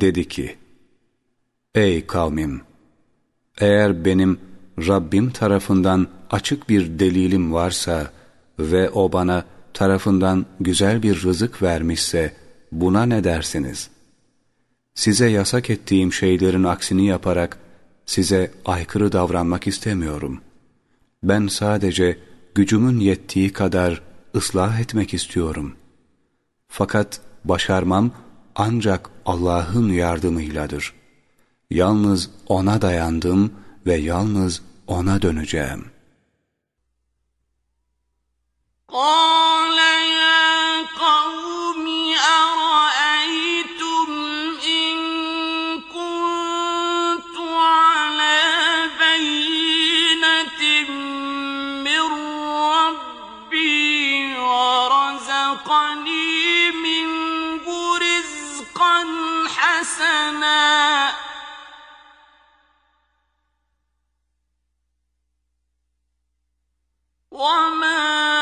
Dedi ki, Ey kavmim! Eğer benim Rabbim tarafından açık bir delilim varsa ve o bana tarafından güzel bir rızık vermişse buna ne dersiniz? Size yasak ettiğim şeylerin aksini yaparak size aykırı davranmak istemiyorum. Ben sadece gücümün yettiği kadar ıslah etmek istiyorum. Fakat başarmam ancak Allah'ın yardımıyladır. Yalnız O'na dayandım ve yalnız O'na döneceğim. قال يا قوم أرأيتم وما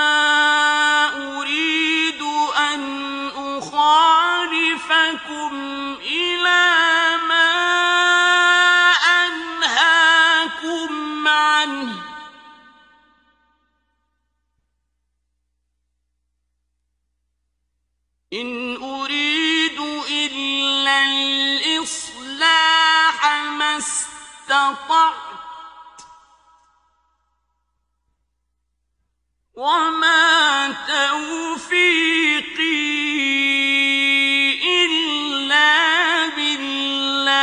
وما توفيقي إلا بالله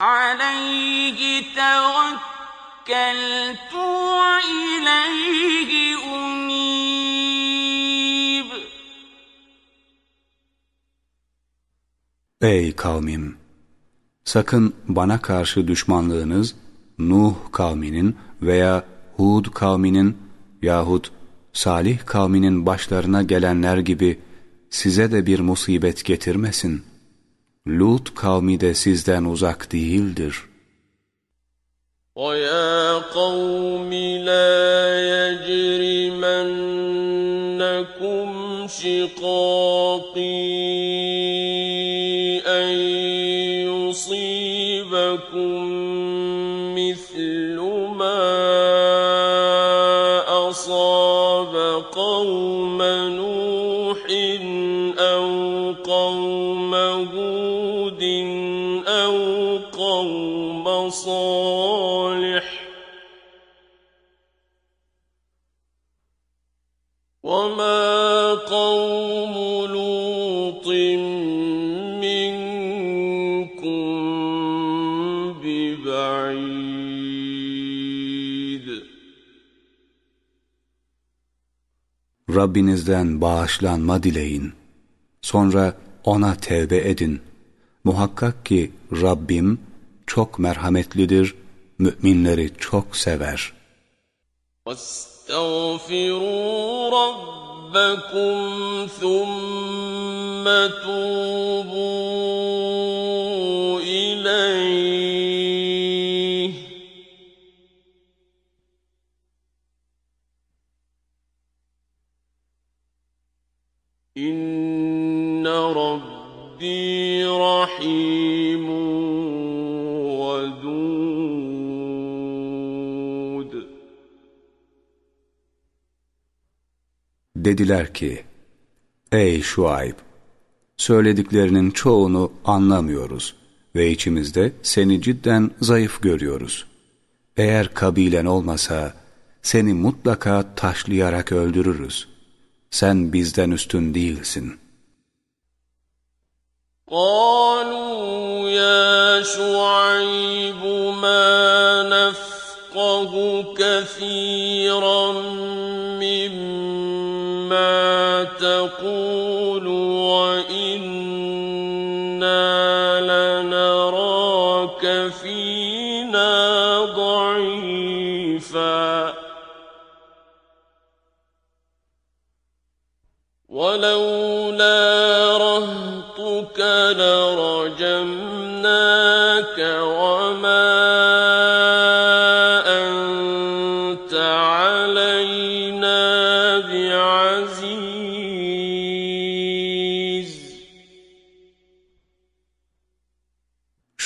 عليه توكلت وإليه أنيب Ey kavmim! Sakın bana karşı düşmanlığınız Nuh kavminin veya Hud kavminin yahut Salih kavminin başlarına gelenler gibi size de bir musibet getirmesin. Lut kavmi de sizden uzak değildir. وَيَا قَوْمِ لَا يَجْرِمَنَّكُمْ شِقَاقِي Rabbinizden bağışlanma dileyin. Sonra ona tevbe edin. Muhakkak ki Rabbim çok merhametlidir, müminleri çok sever. وَاسْتَغْفِرُوا رَبَّكُمْ ثُمَّ تُوبُوا إِنَّ رَبِّي رَحِيمٌ وَدُودٌ Dediler ki, Ey Şuayb! Söylediklerinin çoğunu anlamıyoruz ve içimizde seni cidden zayıf görüyoruz. Eğer kabilen olmasa seni mutlaka taşlayarak öldürürüz. Sen bizden üstün değilsin. قالوا يا شعيب ما نفقه كثيرا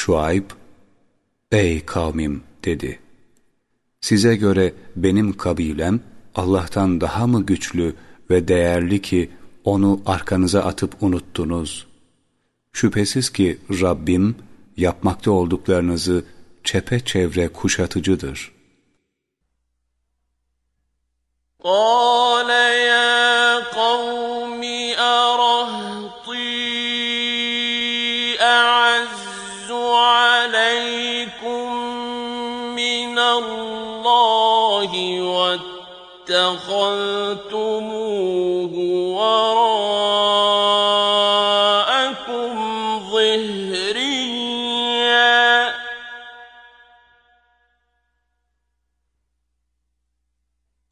Şuayb, Ey kavmim dedi. Size göre benim kabilem Allah'tan daha mı güçlü ve değerli ki onu arkanıza atıp unuttunuz? Şüphesiz ki Rabbim yapmakta olduklarınızı çepeçevre kuşatıcıdır. قال يا قوم أرهطي أعز واتخذتموه وراءكم ظهريا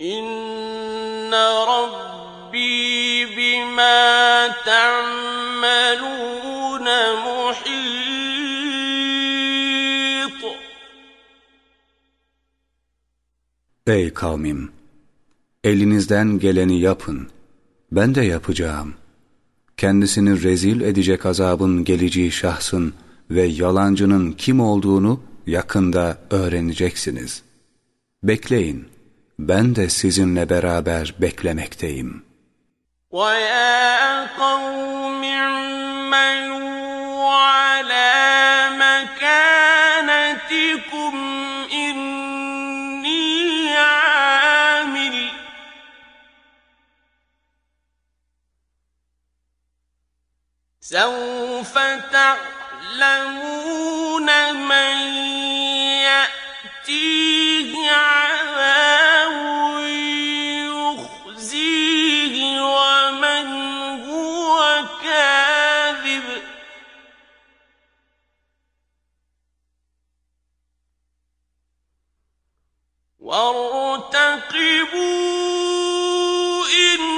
إن ربي بما تعملون محيط Ey kavmim! Elinizden geleni yapın. Ben de yapacağım. Kendisini rezil edecek azabın geleceği şahsın ve yalancının kim olduğunu yakında öğreneceksiniz. Bekleyin. Ben de sizinle beraber beklemekteyim. ويا قوم اعملوا على سوف تعلمون من يأتيه عذاب يخزيه ومن هو كاذب. وارتقبوا إن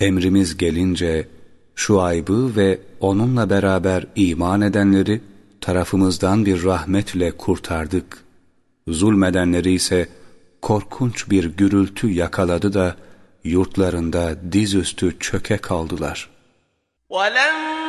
Emrimiz gelince şu aybı ve onunla beraber iman edenleri tarafımızdan bir rahmetle kurtardık. Zulmedenleri ise korkunç bir gürültü yakaladı da yurtlarında dizüstü çöke kaldılar. وَلَمَّا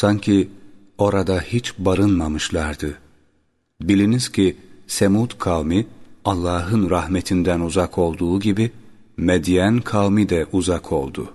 Sanki orada hiç barınmamışlardı. Biliniz ki Semud kavmi Allah'ın rahmetinden uzak olduğu gibi Medyen kavmi de uzak oldu.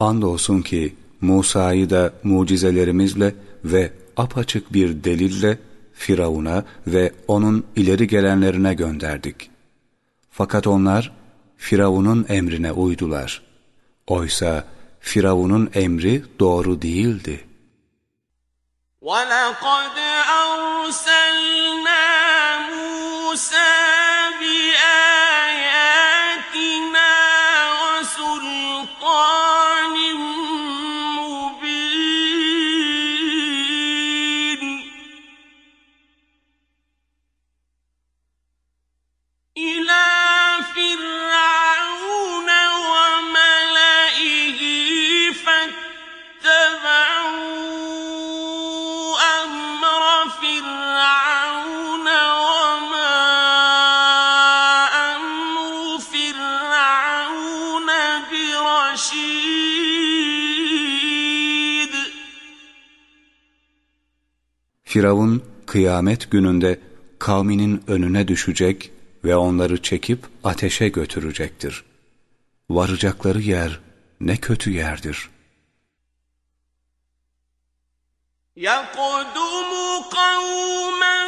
Andolsun ki Musa'yı da mucizelerimizle ve apaçık bir delille Firavun'a ve onun ileri gelenlerine gönderdik. Fakat onlar Firavun'un emrine uydular. Oysa Firavun'un emri doğru değildi. وَلَقَدْ أَرْسَلْنَا مُوسَى Firavun kıyamet gününde kavminin önüne düşecek ve onları çekip ateşe götürecektir. Varacakları yer ne kötü yerdir. يَقْدُمُ قَوْمَهُ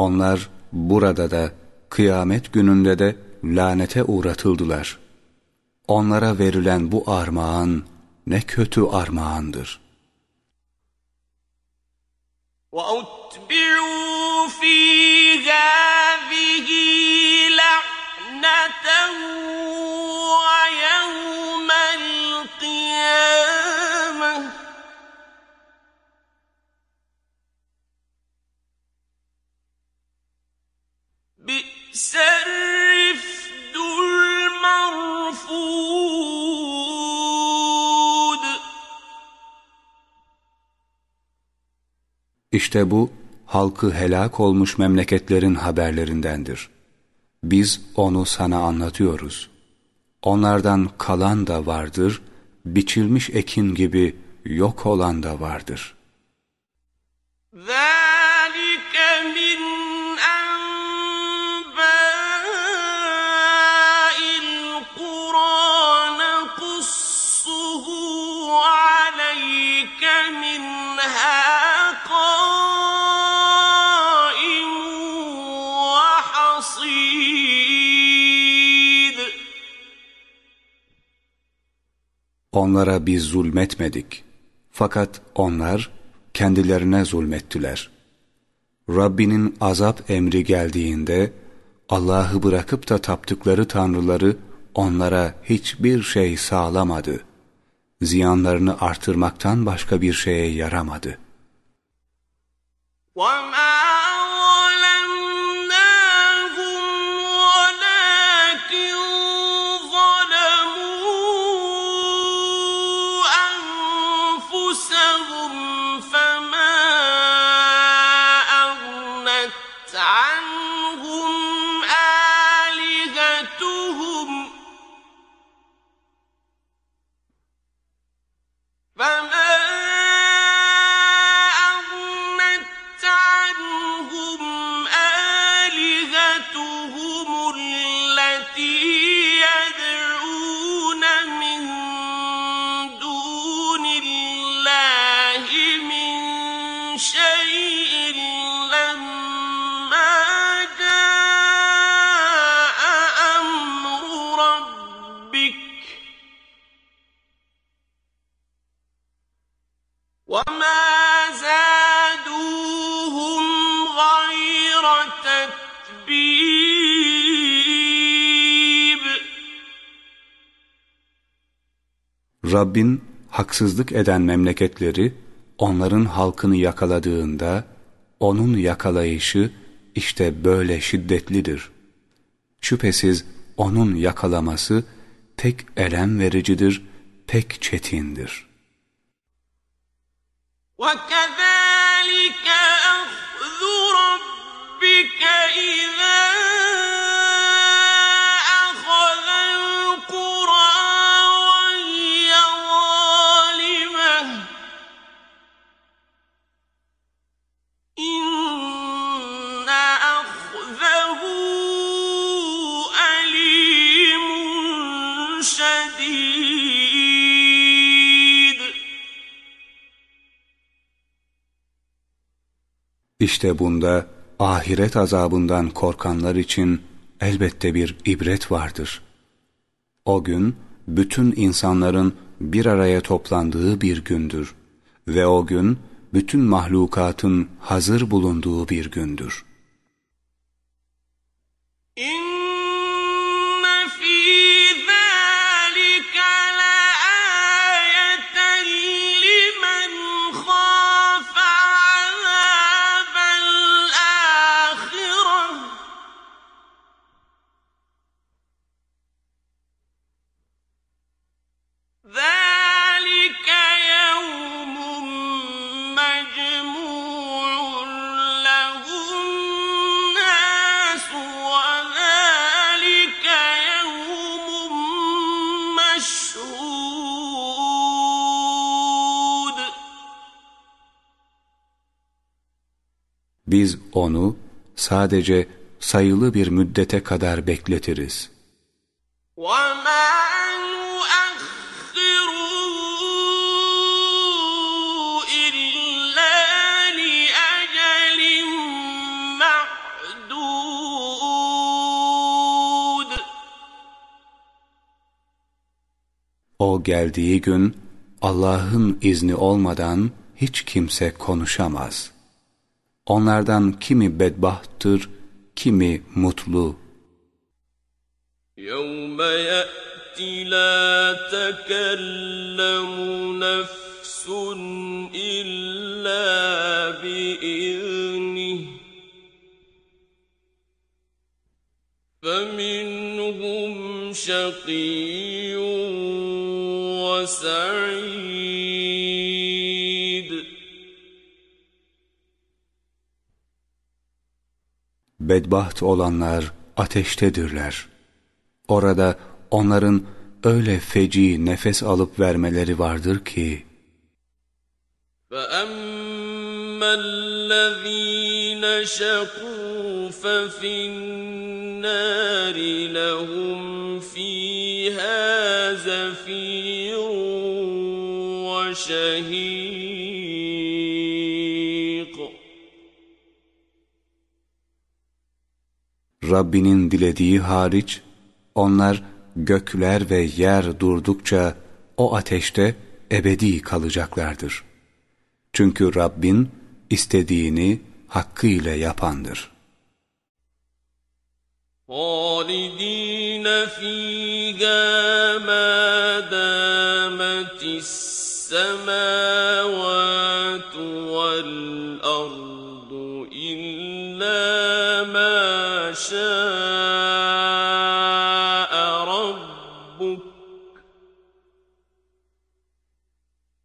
Onlar burada da kıyamet gününde de lanete uğratıldılar. Onlara verilen bu armağan ne kötü armağandır. وَأُتْبِعُوا فِي İşte bu halkı helak olmuş memleketlerin haberlerindendir. Biz onu sana anlatıyoruz. Onlardan kalan da vardır, biçilmiş ekin gibi yok olan da vardır. ذَٰلِكَ Onlara biz zulmetmedik. Fakat onlar kendilerine zulmettiler. Rabbinin azap emri geldiğinde Allah'ı bırakıp da taptıkları tanrıları onlara hiçbir şey sağlamadı. Ziyanlarını artırmaktan başka bir şeye yaramadı. وَمَا Rabbin haksızlık eden memleketleri onların halkını yakaladığında onun yakalayışı işte böyle şiddetlidir. Şüphesiz onun yakalaması pek elem vericidir, pek çetindir. وَكَذَٰلِكَ أَخْذُ رَبِّكَ إِذَا İşte bunda ahiret azabından korkanlar için elbette bir ibret vardır. O gün bütün insanların bir araya toplandığı bir gündür ve o gün bütün mahlukatın hazır bulunduğu bir gündür. İn Biz onu sadece sayılı bir müddete kadar bekletiriz. O geldiği gün Allah'ın izni olmadan hiç kimse konuşamaz.'' Onlardan kimi bedbahttır, kimi mutlu. يَوْمَ يَأْتِ لَا تَكَلَّمُ نَفْسٌ إِلَّا بِإِذْنِهِ فَمِنْهُمْ شَقِيٌّ وَسَعِيدٌ bedbaht olanlar ateştedirler. Orada onların öyle feci nefes alıp vermeleri vardır ki, فَأَمَّا الَّذ۪ينَ شَقُوا فَفِي النَّارِ لَهُمْ ف۪يهَا زَفِيرٌ وَشَهِيرٌ Rabbinin dilediği hariç onlar gökler ve yer durdukça o ateşte ebedi kalacaklardır. Çünkü Rabbin istediğini hakkıyla yapandır. خالدين فيها ما دامت السماوات والأرض إلا ما شاء ربك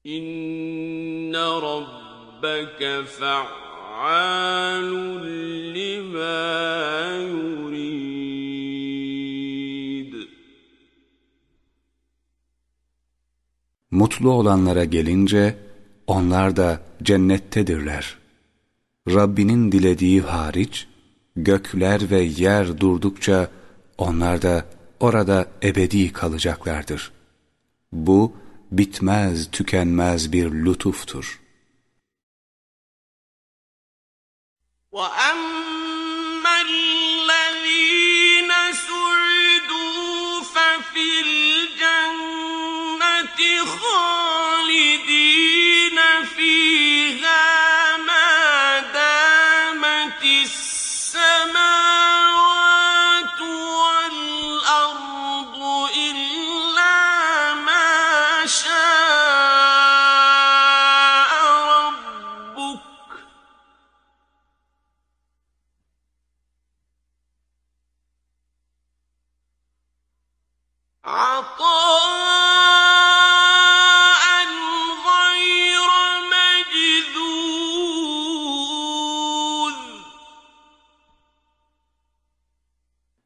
إن ربك فعال لما يريد Mutlu olanlara gelince onlar da cennettedirler. Rabbinin dilediği hariç gökler ve yer durdukça onlar da orada ebedi kalacaklardır. Bu bitmez tükenmez bir lütuftur. وأما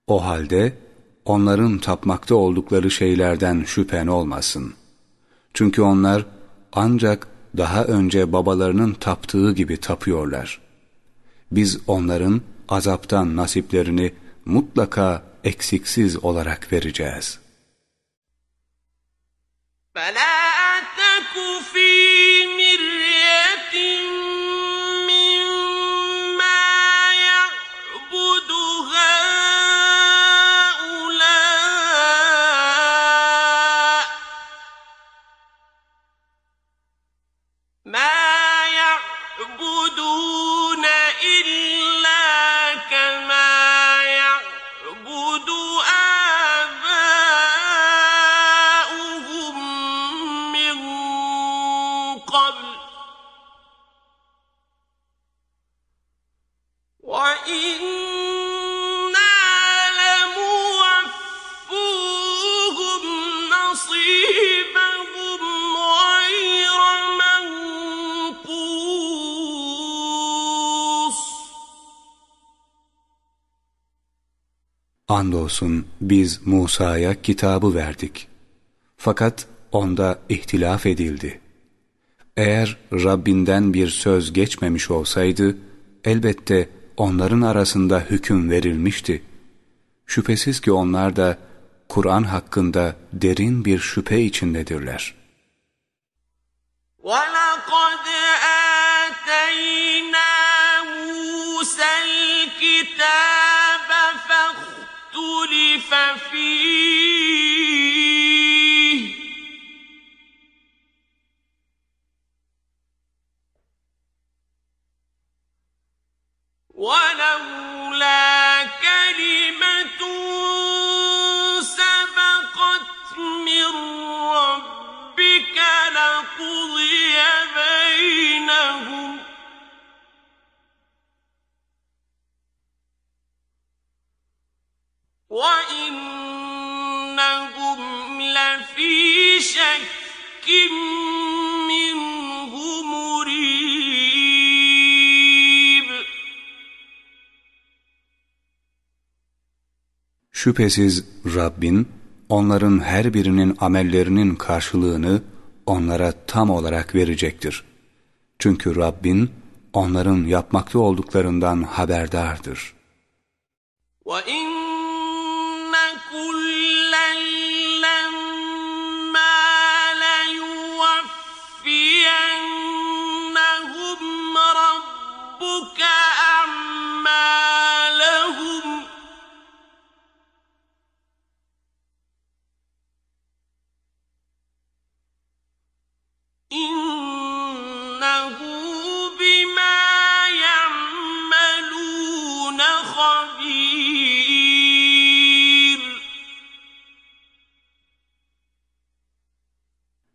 O halde onların tapmakta oldukları şeylerden şüphen olmasın. Çünkü onlar ancak daha önce babalarının taptığı gibi tapıyorlar. Biz onların azaptan nasiplerini mutlaka eksiksiz olarak vereceğiz. فلا تك في مرية Andolsun biz Musa'ya kitabı verdik. Fakat onda ihtilaf edildi. Eğer Rabbinden bir söz geçmemiş olsaydı, elbette onların arasında hüküm verilmişti. Şüphesiz ki onlar da Kur'an hakkında derin bir şüphe içindedirler. ولقد آتينا موسى الكتاب فاختلف فيه؟ ولولا كلمة سبقت من ربك لقضي بينهم وإنهم لفي شك منه مريب Şüphesiz Rabbin onların her birinin amellerinin karşılığını onlara tam olarak verecektir. Çünkü Rabbin onların yapmakta olduklarından haberdardır. وَإِنَّ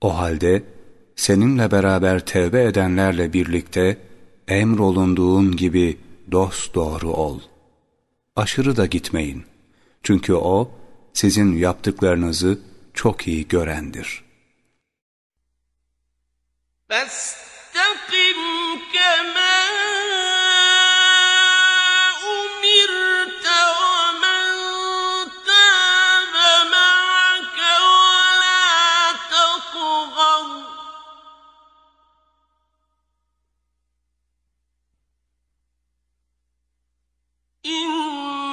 O halde seninle beraber tevbe edenlerle birlikte emrolunduğun gibi dost doğru ol. Aşırı da gitmeyin. Çünkü O sizin yaptıklarınızı çok iyi görendir.'' فاستقم كما أمرت ومن تاب معك ولا تطغوا. إنه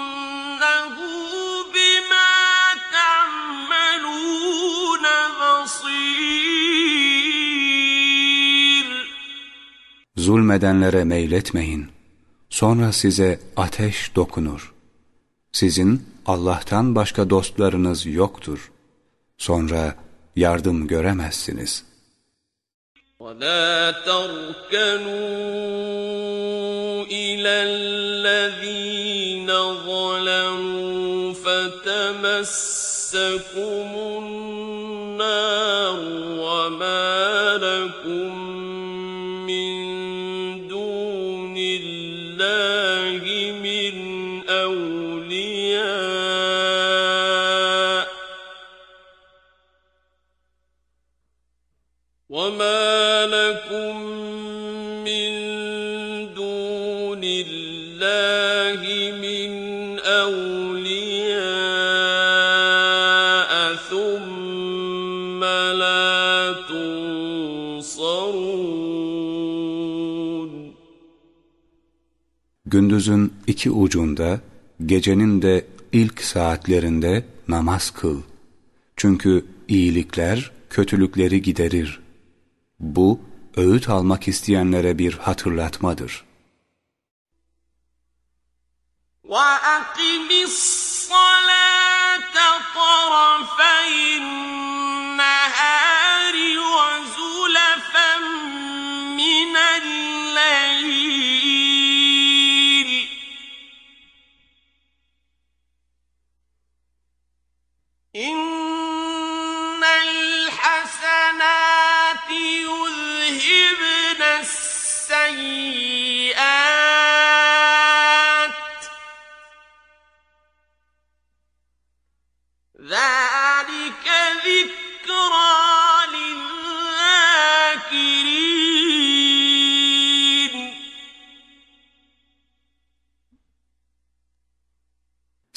Zulmedenlere meyletmeyin. Sonra size ateş dokunur. Sizin Allah'tan başka dostlarınız yoktur. Sonra yardım göremezsiniz. ولا تركنوا إلى الذين ظلموا فتمسكم النار Gündüzün iki ucunda, gecenin de ilk saatlerinde namaz kıl. Çünkü iyilikler kötülükleri giderir. Bu, öğüt almak isteyenlere bir hatırlatmadır. وأقم الصلاة طرفي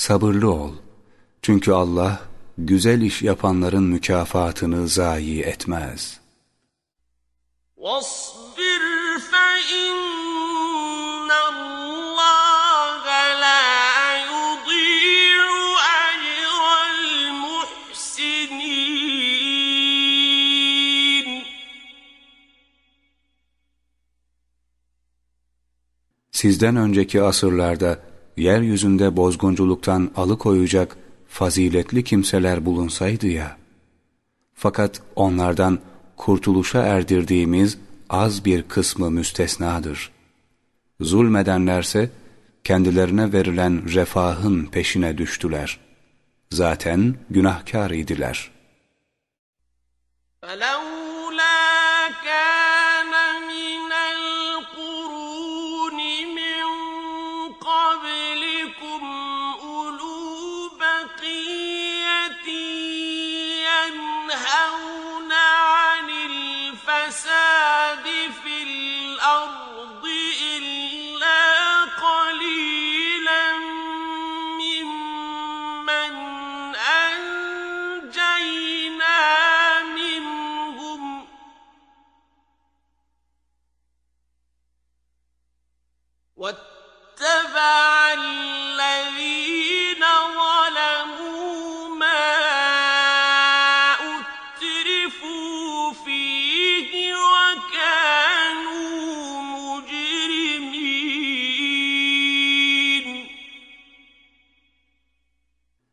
Sabırlı ol. Çünkü Allah, güzel iş yapanların mükafatını zayi etmez. واصبر فإن الله لا يضيع أجر المحسنين Sizden önceki asırlarda yeryüzünde bozgunculuktan alıkoyacak faziletli kimseler bulunsaydı ya. Fakat onlardan kurtuluşa erdirdiğimiz az bir kısmı müstesnadır. Zulmedenlerse kendilerine verilen refahın peşine düştüler. Zaten günahkar idiler. فلولا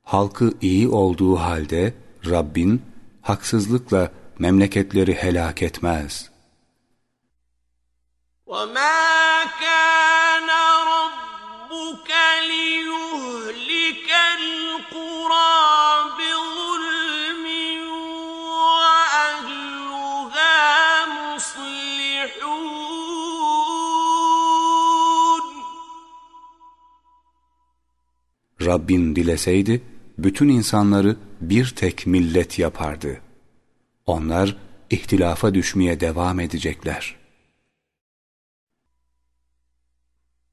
Halkı iyi olduğu halde Rabbin haksızlıkla memleketleri helak etmez. وما كان Rabbin dileseydi, bütün insanları bir tek millet yapardı. Onlar ihtilafa düşmeye devam edecekler.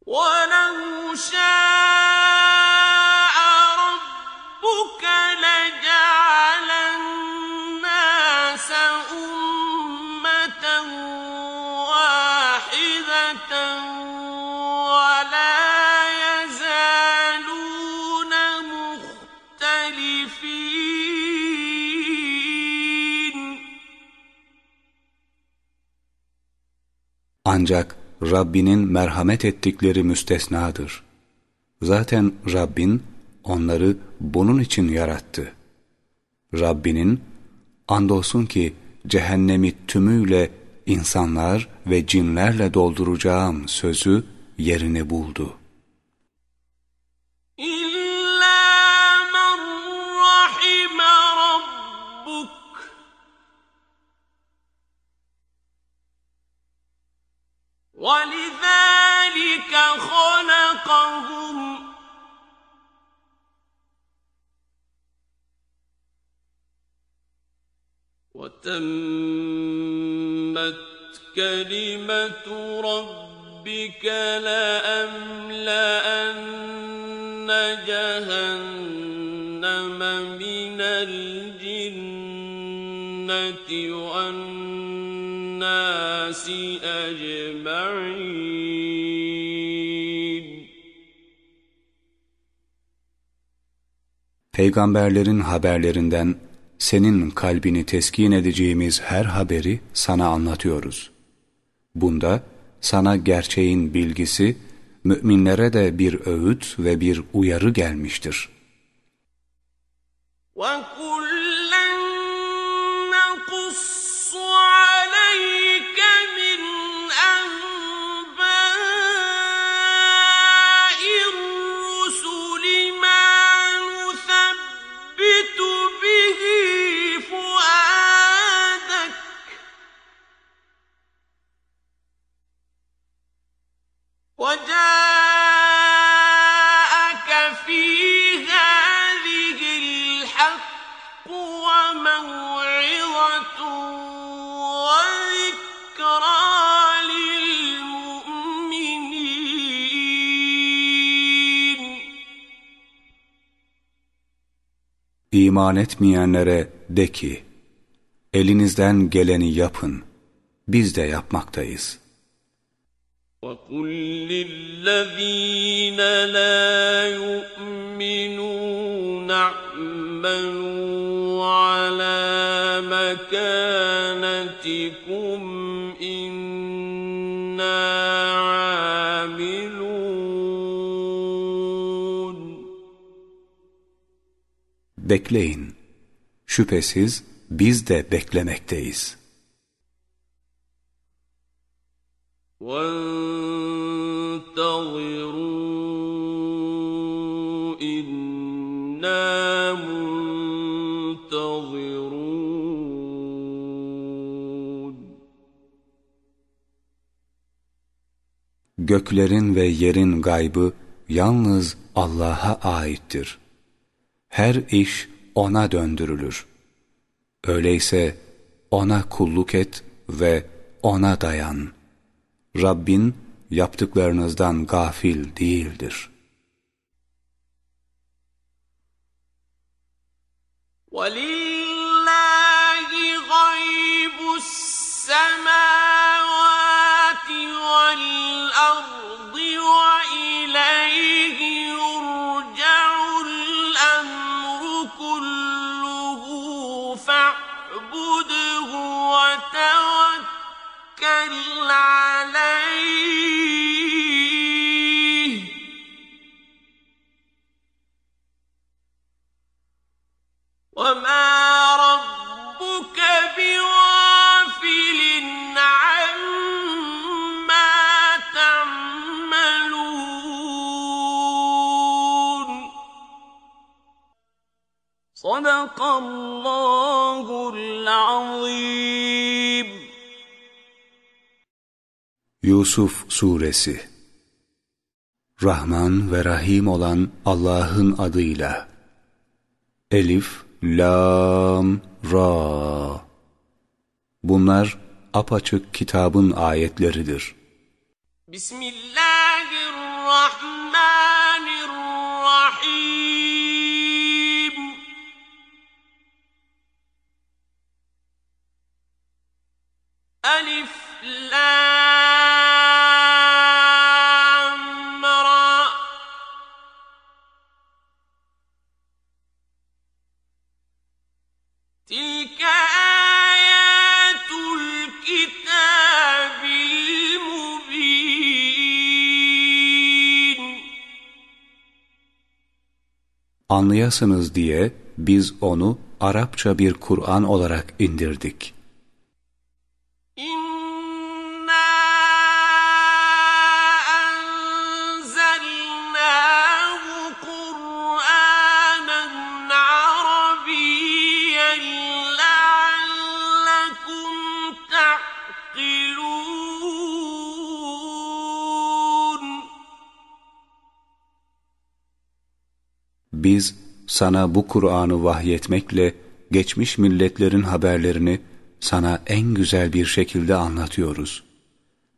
وَلَوْ Ancak Rabbinin merhamet ettikleri müstesnadır. Zaten Rabbin onları bunun için yarattı. Rabbinin andolsun ki cehennemi tümüyle insanlar ve cinlerle dolduracağım sözü yerini buldu. ولذلك خلقهم. وتمت كلمة ربك لأملأن جهنم من الجنة والناس أجمعين Peygamberlerin haberlerinden senin kalbini teskin edeceğimiz her haberi sana anlatıyoruz. Bunda sana gerçeğin bilgisi, müminlere de bir öğüt ve bir uyarı gelmiştir. وَكُلًّا İman etmeyenlere de ki, elinizden geleni yapın, biz de yapmaktayız. وَقُلْ لِلَّذ۪ينَ لَا يُؤْمِنُونَ اعْمَلُوا عَلَى مَكَانَتِكُمْ اِنَّا عَامِلُونَ Bekleyin, şüphesiz biz de beklemekteyiz.'' وانتظروا إنا منتظرون Göklerin ve yerin gaybı yalnız Allah'a aittir. Her iş O'na döndürülür. Öyleyse O'na kulluk et ve O'na dayan.'' Rabbin yaptıklarınızdan gafil değildir. وَلِلَّهِ توكل عليه. وما ربك بغافل عما تعملون. صدق الله العظيم. Yusuf Suresi Rahman ve Rahim olan Allah'ın adıyla. Elif, Lam, Ra. Bunlar apaçık kitabın ayetleridir. Bismillahirrahmanirrahim. Elif, Lam, Anlayasınız diye biz onu Arapça bir Kur'an olarak indirdik. sana bu Kur'an'ı vahyetmekle geçmiş milletlerin haberlerini sana en güzel bir şekilde anlatıyoruz.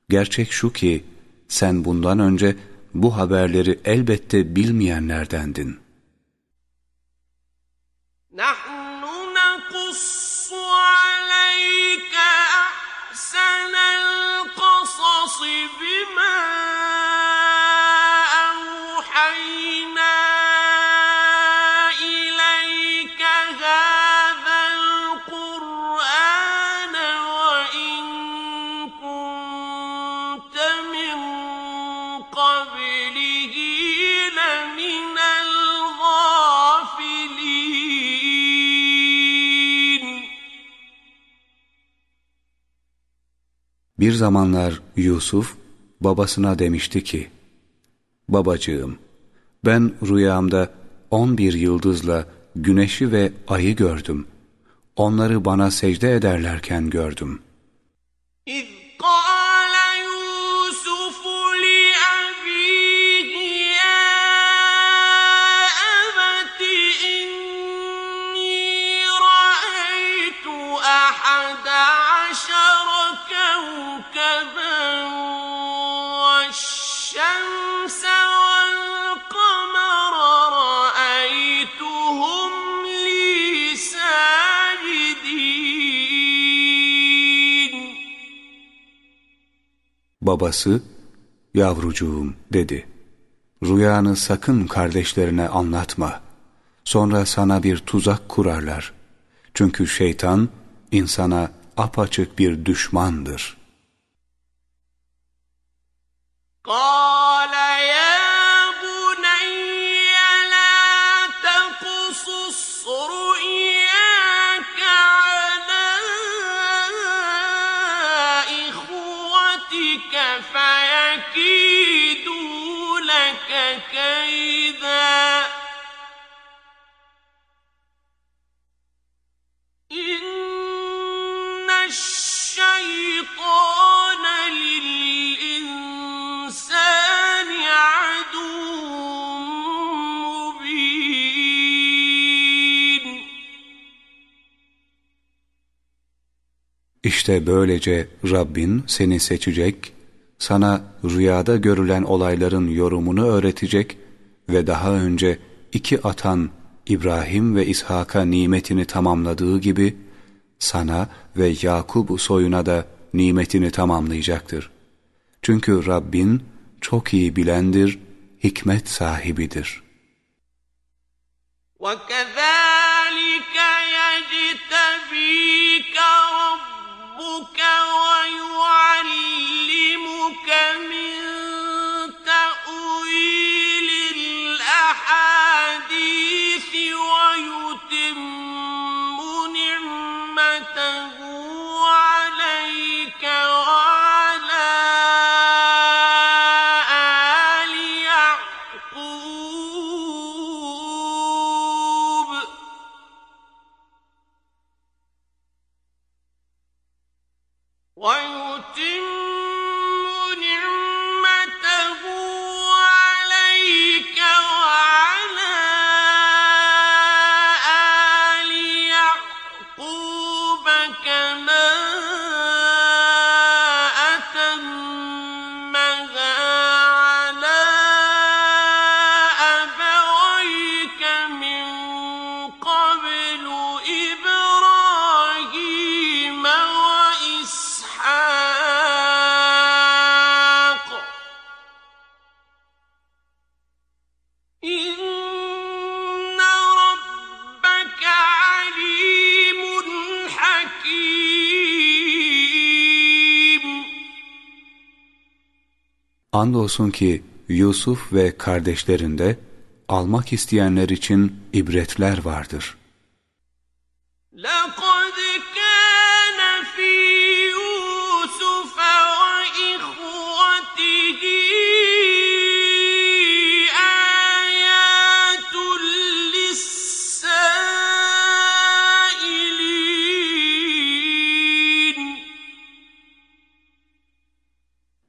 Gerçek şu ki sen bundan önce bu haberleri elbette bilmeyenlerdendin. نحن نقص عليك أحسن القصص بما Bir zamanlar Yusuf babasına demişti ki, Babacığım, ben rüyamda on bir yıldızla güneşi ve ayı gördüm. Onları bana secde ederlerken gördüm. إذ Babası, yavrucuğum dedi. Rüyanı sakın kardeşlerine anlatma. Sonra sana bir tuzak kurarlar. Çünkü şeytan insana apaçık bir düşmandır. قال İşte böylece Rabbin seni seçecek, sana rüyada görülen olayların yorumunu öğretecek ve daha önce iki atan İbrahim ve İshak'a nimetini tamamladığı gibi, sana ve Yakub soyuna da nimetini tamamlayacaktır. Çünkü Rabbin çok iyi bilendir, hikmet sahibidir. وكذلك يجتبيك ربك ويعلمك من Andolsun ki Yusuf ve kardeşlerinde almak isteyenler için ibretler vardır. لَقَدْ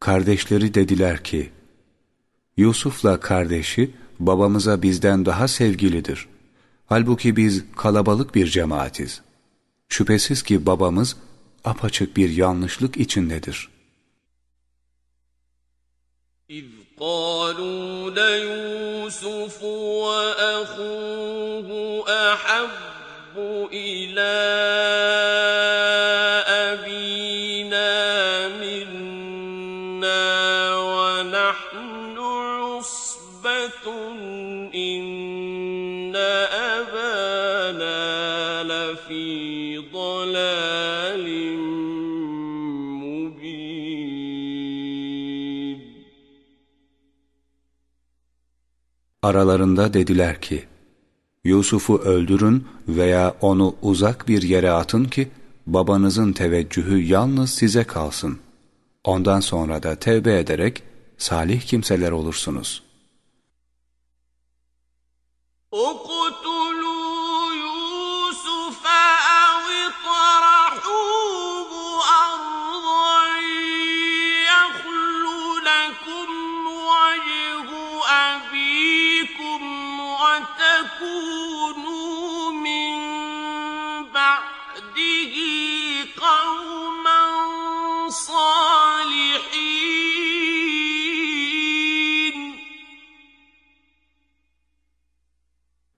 Kardeşleri dediler ki, Yusuf'la kardeşi babamıza bizden daha sevgilidir. Halbuki biz kalabalık bir cemaatiz. Şüphesiz ki babamız apaçık bir yanlışlık içindedir. إذ قالوا ليوسف وأخوه أحب إلى aralarında dediler ki, Yusuf'u öldürün veya onu uzak bir yere atın ki babanızın teveccühü yalnız size kalsın. Ondan sonra da tevbe ederek salih kimseler olursunuz. Oku.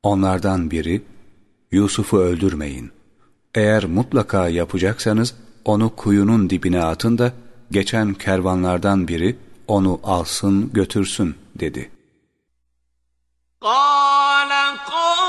Onlardan biri, Yusuf'u öldürmeyin. Eğer mutlaka yapacaksanız onu kuyunun dibine atın da geçen kervanlardan biri onu alsın götürsün dedi. قال قائل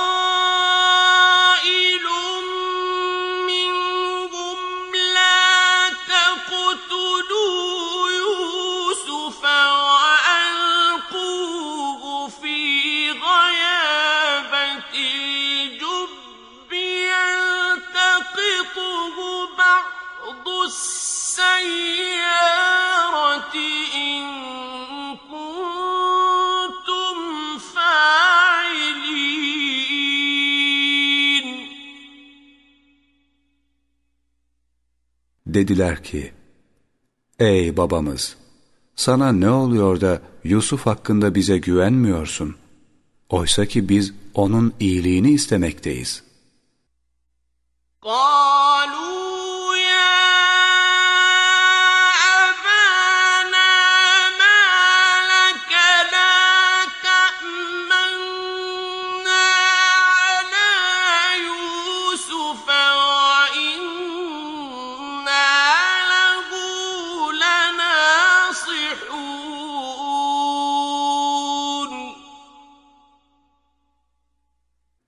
Dediler ki, Ey babamız! Sana ne oluyor da Yusuf hakkında bize güvenmiyorsun? Oysa ki biz onun iyiliğini istemekteyiz. قالوا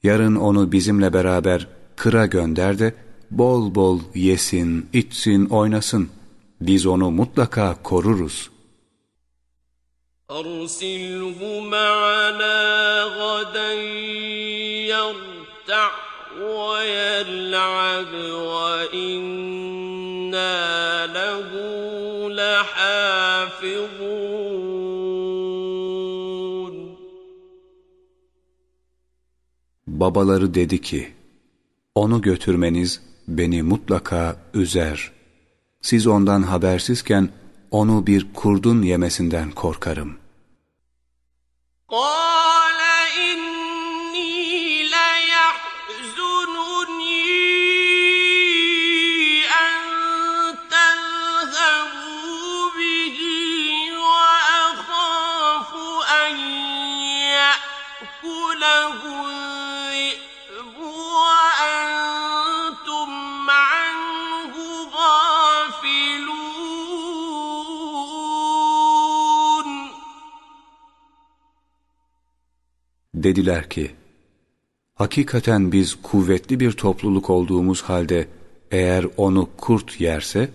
Yarın onu bizimle beraber kıra gönder de bol bol yesin, içsin, oynasın. Biz onu mutlaka koruruz. أرسله معنا غدا يرتع ويلعب وإنا له لحافظون Babaları dedi ki, onu götürmeniz beni mutlaka üzer. Siz ondan habersizken onu bir kurdun yemesinden korkarım. قال dediler ki, Hakikaten biz kuvvetli bir topluluk olduğumuz halde eğer onu kurt yerse,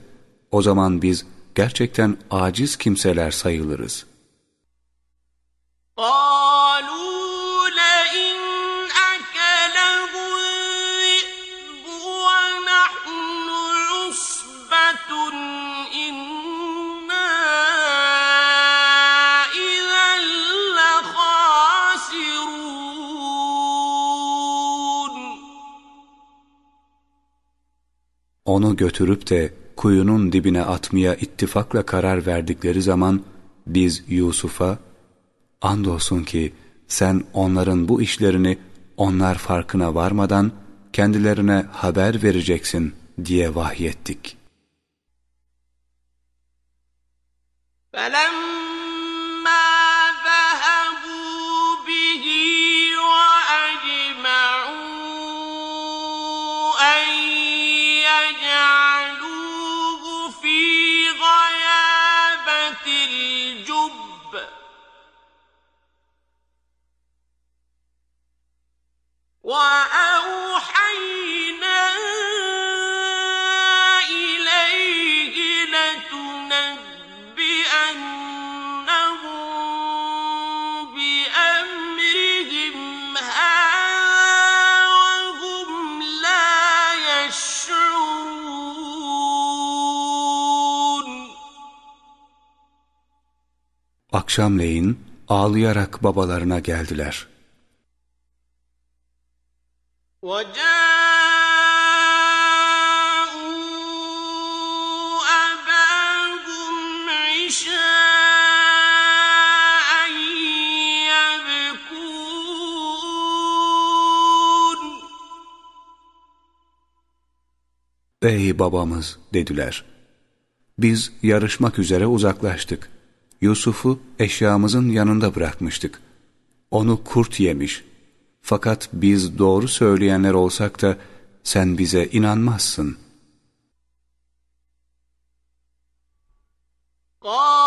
o zaman biz gerçekten aciz kimseler sayılırız. قَالُوا Onu götürüp de kuyunun dibine atmaya ittifakla karar verdikleri zaman biz Yusuf'a andolsun ki sen onların bu işlerini onlar farkına varmadan kendilerine haber vereceksin diye vahyettik. فلما Akşamleyin ağlayarak babalarına geldiler. وجاءوا أباهم عشاء يبكون Ey babamız dediler. Biz yarışmak üzere uzaklaştık. Yusuf'u eşyamızın yanında bırakmıştık. Onu kurt yemiş. Fakat biz doğru söyleyenler olsak da sen bize inanmazsın. Oh!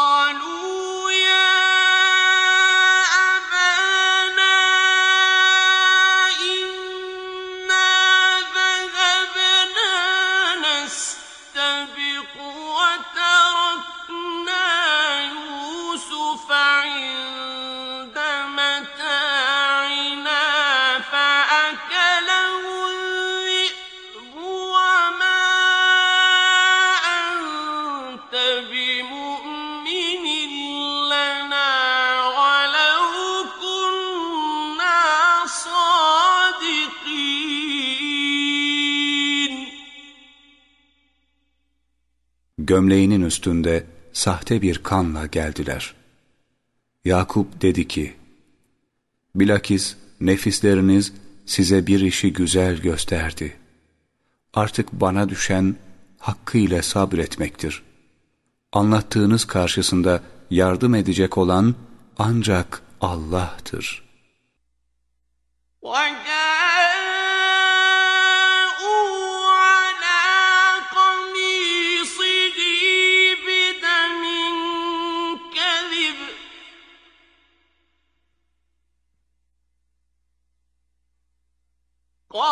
Gömleğinin üstünde sahte bir kanla geldiler. Yakup dedi ki, Bilakis nefisleriniz size bir işi güzel gösterdi. Artık bana düşen hakkıyla sabretmektir. Anlattığınız karşısında yardım edecek olan ancak Allah'tır. وجاءوا 我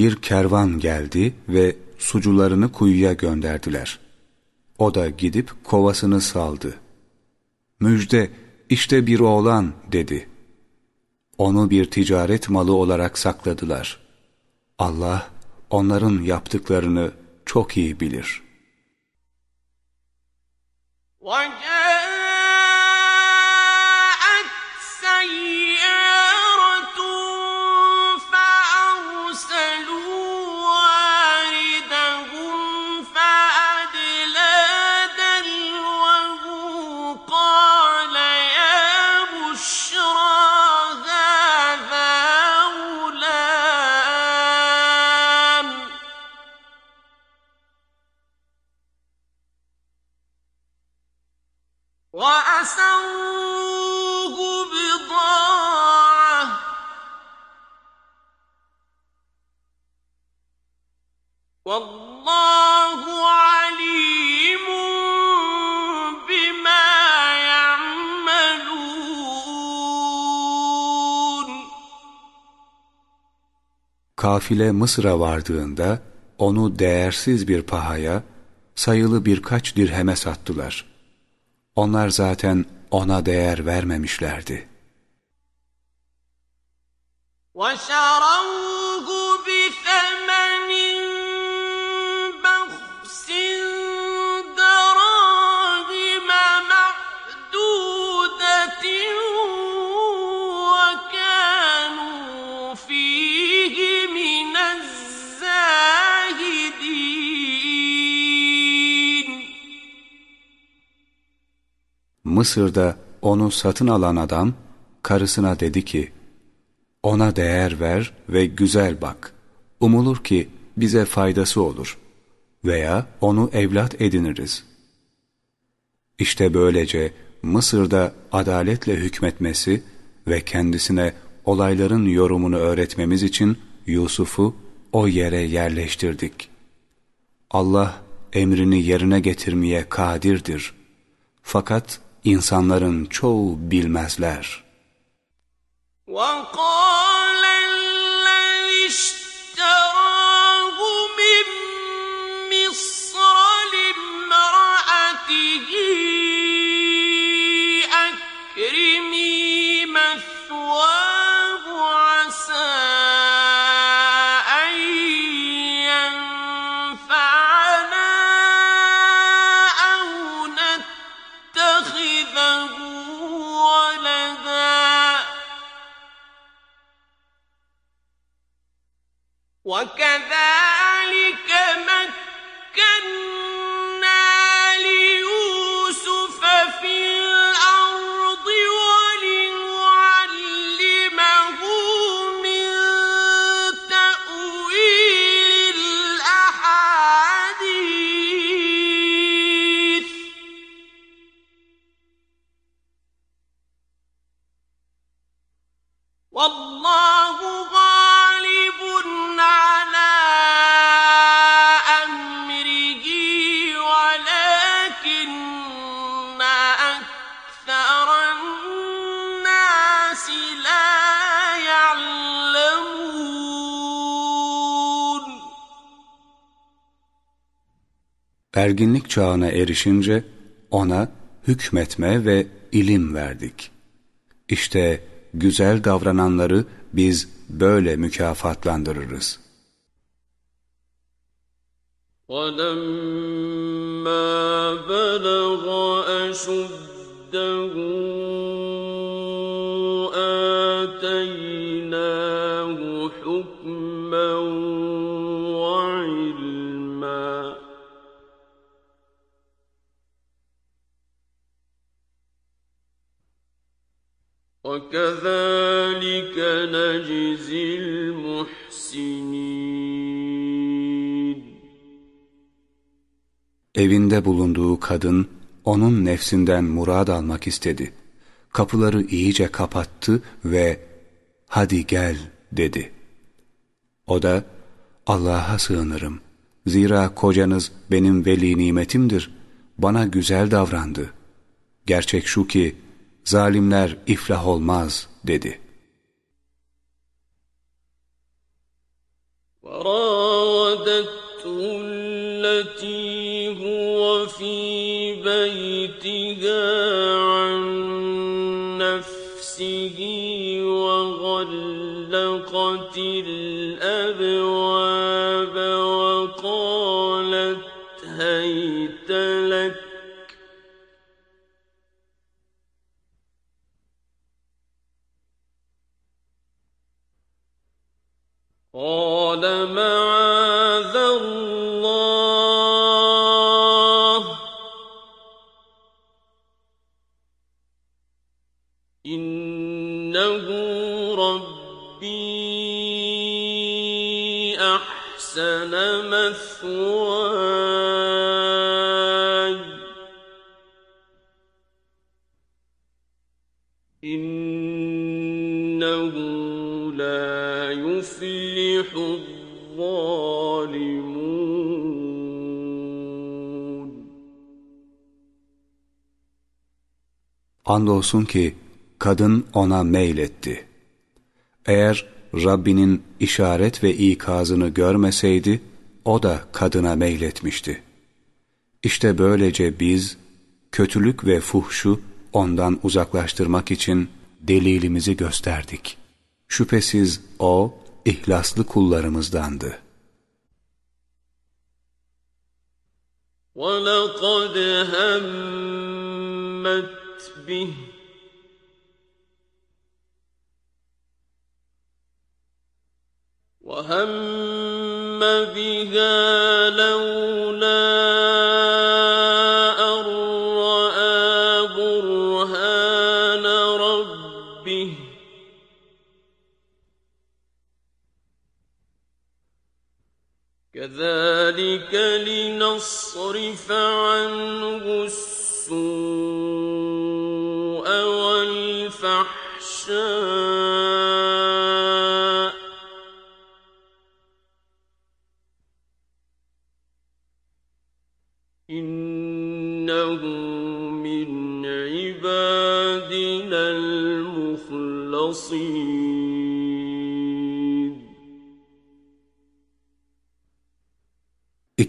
Bir kervan geldi ve sucularını kuyuya gönderdiler. O da gidip kovasını saldı. Müjde, işte bir oğlan dedi. Onu bir ticaret malı olarak sakladılar. Allah onların yaptıklarını çok iyi bilir. وجاءت Kafile Mısır'a vardığında onu değersiz bir pahaya, sayılı birkaç dirheme sattılar. Onlar zaten ona değer vermemişlerdi. وَشَرَوْهُ Mısır'da onu satın alan adam karısına dedi ki, ona değer ver ve güzel bak. Umulur ki bize faydası olur veya onu evlat ediniriz. İşte böylece Mısır'da adaletle hükmetmesi ve kendisine olayların yorumunu öğretmemiz için Yusuf'u o yere yerleştirdik. Allah emrini yerine getirmeye kadirdir. Fakat insanların çoğu bilmezler. وَقَالَ الَّذِي اشْتَرَاهُ مِنْ مِصْرَ لِامْرَأَتِهِ وَكَذَٰلِكَ مَكَّنَّا Erginlik çağına erişince ona hükmetme ve ilim verdik. İşte güzel davrananları biz böyle mükafatlandırırız. وَلَمَّا بَلَغَ أَشُدَّهُ آتَيْنَاهُ وَكَذَٰلِكَ نَجْزِي الْمُحْسِنِينَ Evinde bulunduğu kadın onun nefsinden murad almak istedi. Kapıları iyice kapattı ve hadi gel dedi. O da Allah'a sığınırım. Zira kocanız benim veli nimetimdir. Bana güzel davrandı. Gerçek şu ki zalimler iflah olmaz dedi. وراودته التي هو في بيتها عن نفسه وغلقت الأبواب قال معاذ الله إنه ربي أحسن مثواي Andolsun ki kadın ona meyletti. Eğer Rabbinin işaret ve ikazını görmeseydi, o da kadına meyletmişti. İşte böylece biz, kötülük ve fuhşu ondan uzaklaştırmak için delilimizi gösterdik. Şüphesiz o, ihlaslı kullarımızdandı. وَلَقَدْ هَمَّتْ بِهِ. وهم بها لولا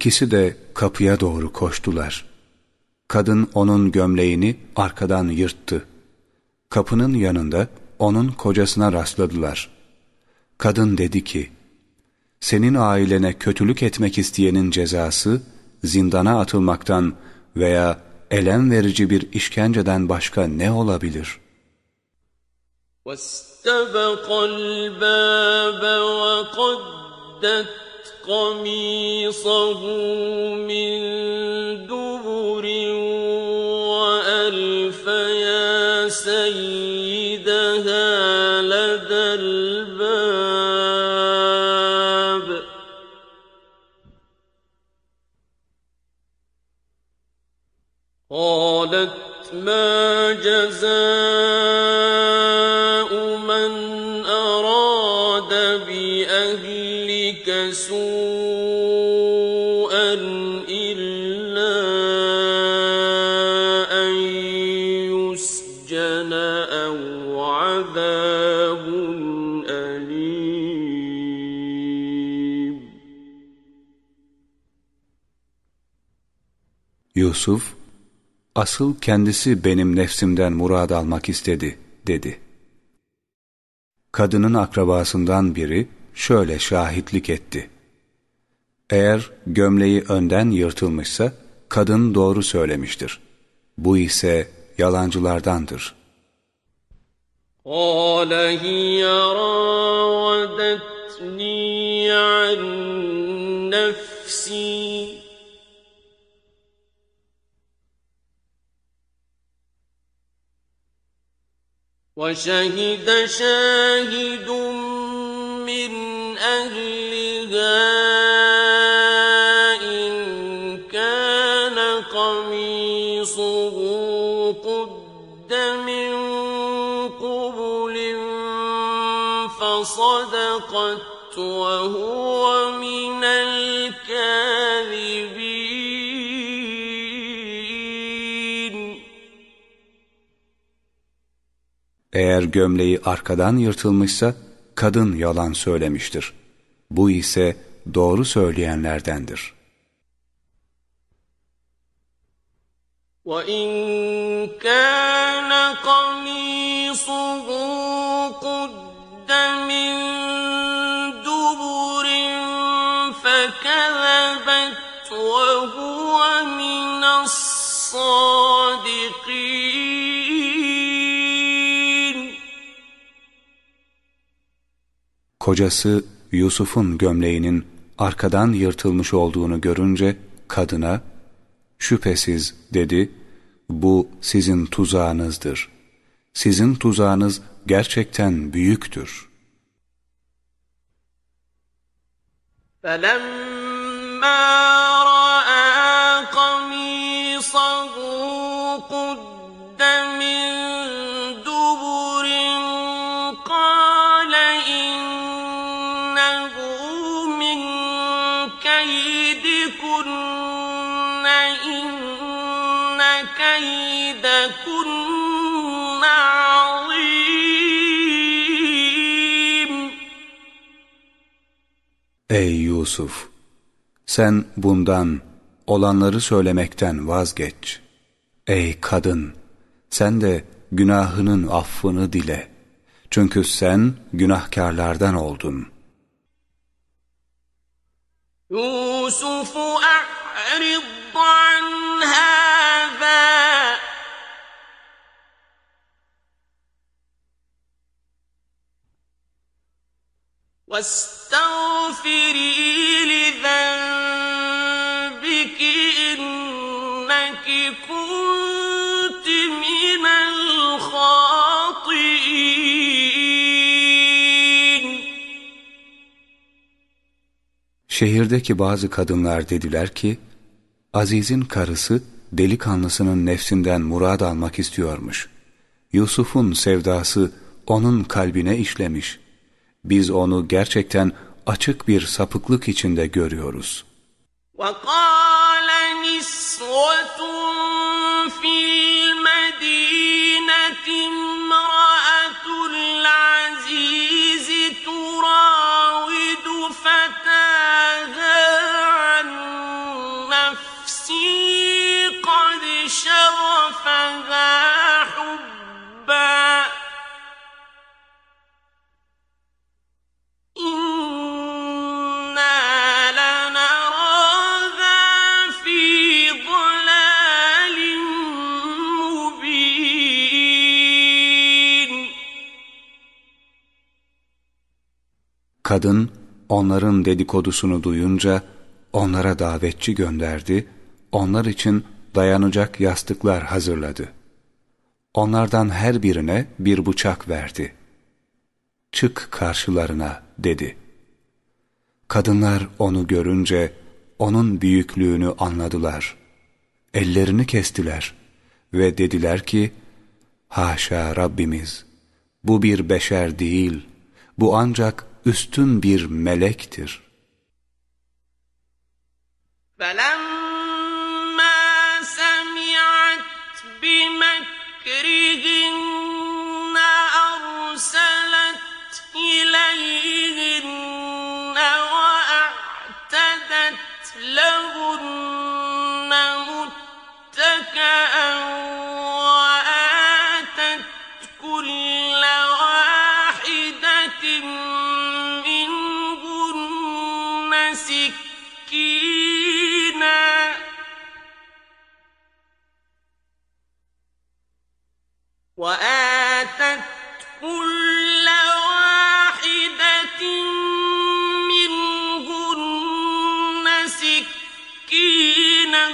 İkisi de kapıya doğru koştular. Kadın onun gömleğini arkadan yırttı. Kapının yanında onun kocasına rastladılar. Kadın dedi ki, senin ailene kötülük etmek isteyenin cezası, zindana atılmaktan veya elem verici bir işkenceden başka ne olabilir? واستبق الباب وقدت قميصه من دبر وألف يا سيدها لدى الباب. قالت ما جزاء من أراد بأهلك سوءا Yusuf, asıl kendisi benim nefsimden murad almak istedi, dedi. Kadının akrabasından biri şöyle şahitlik etti. Eğer gömleği önden yırtılmışsa, kadın doğru söylemiştir. Bu ise yalancılardandır. قال هي راودتني عن نفسي وشهد شاهد من أهلها إن كان قميصه قد من قبل فصدقت وهو Eğer gömleği arkadan yırtılmışsa, kadın yalan söylemiştir. Bu ise doğru söyleyenlerdendir. وإن كان قميصه قد من دبر فكذبت وهو من الصادقين Kocası Yusuf'un gömleğinin arkadan yırtılmış olduğunu görünce kadına, şüphesiz dedi, bu sizin tuzağınızdır. Sizin tuzağınız gerçekten büyüktür. فلما Ey Yusuf! Sen bundan, olanları söylemekten vazgeç. Ey kadın! Sen de günahının affını dile. Çünkü sen günahkarlardan oldun. Yusuf a'rid an واستغفري لذنبك إنك كنت من الخاطئين Şehirdeki bazı kadınlar dediler ki, Aziz'in karısı delikanlısının nefsinden murad almak istiyormuş. Yusuf'un sevdası onun kalbine işlemiş. Biz onu gerçekten açık bir sapıklık içinde görüyoruz. وَقَالَ نِسْوَةٌ Kadın onların dedikodusunu duyunca onlara davetçi gönderdi, onlar için dayanacak yastıklar hazırladı. Onlardan her birine bir bıçak verdi. Çık karşılarına dedi. Kadınlar onu görünce onun büyüklüğünü anladılar. Ellerini kestiler ve dediler ki, Haşa Rabbimiz, bu bir beşer değil, bu ancak üstün bir melektir. فَلَمَّا سَمِعَتْ بِمَكْرِهِنَّ وآتت كل واحدة منهن سكينا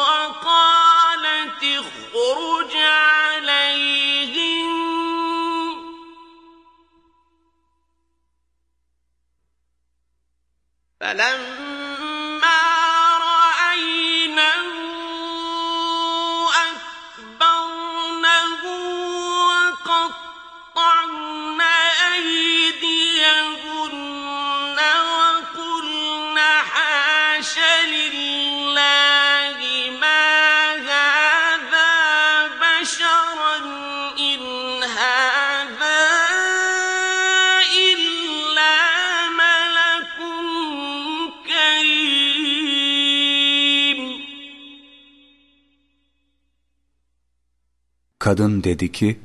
وقالت اخرج Kadın dedi ki,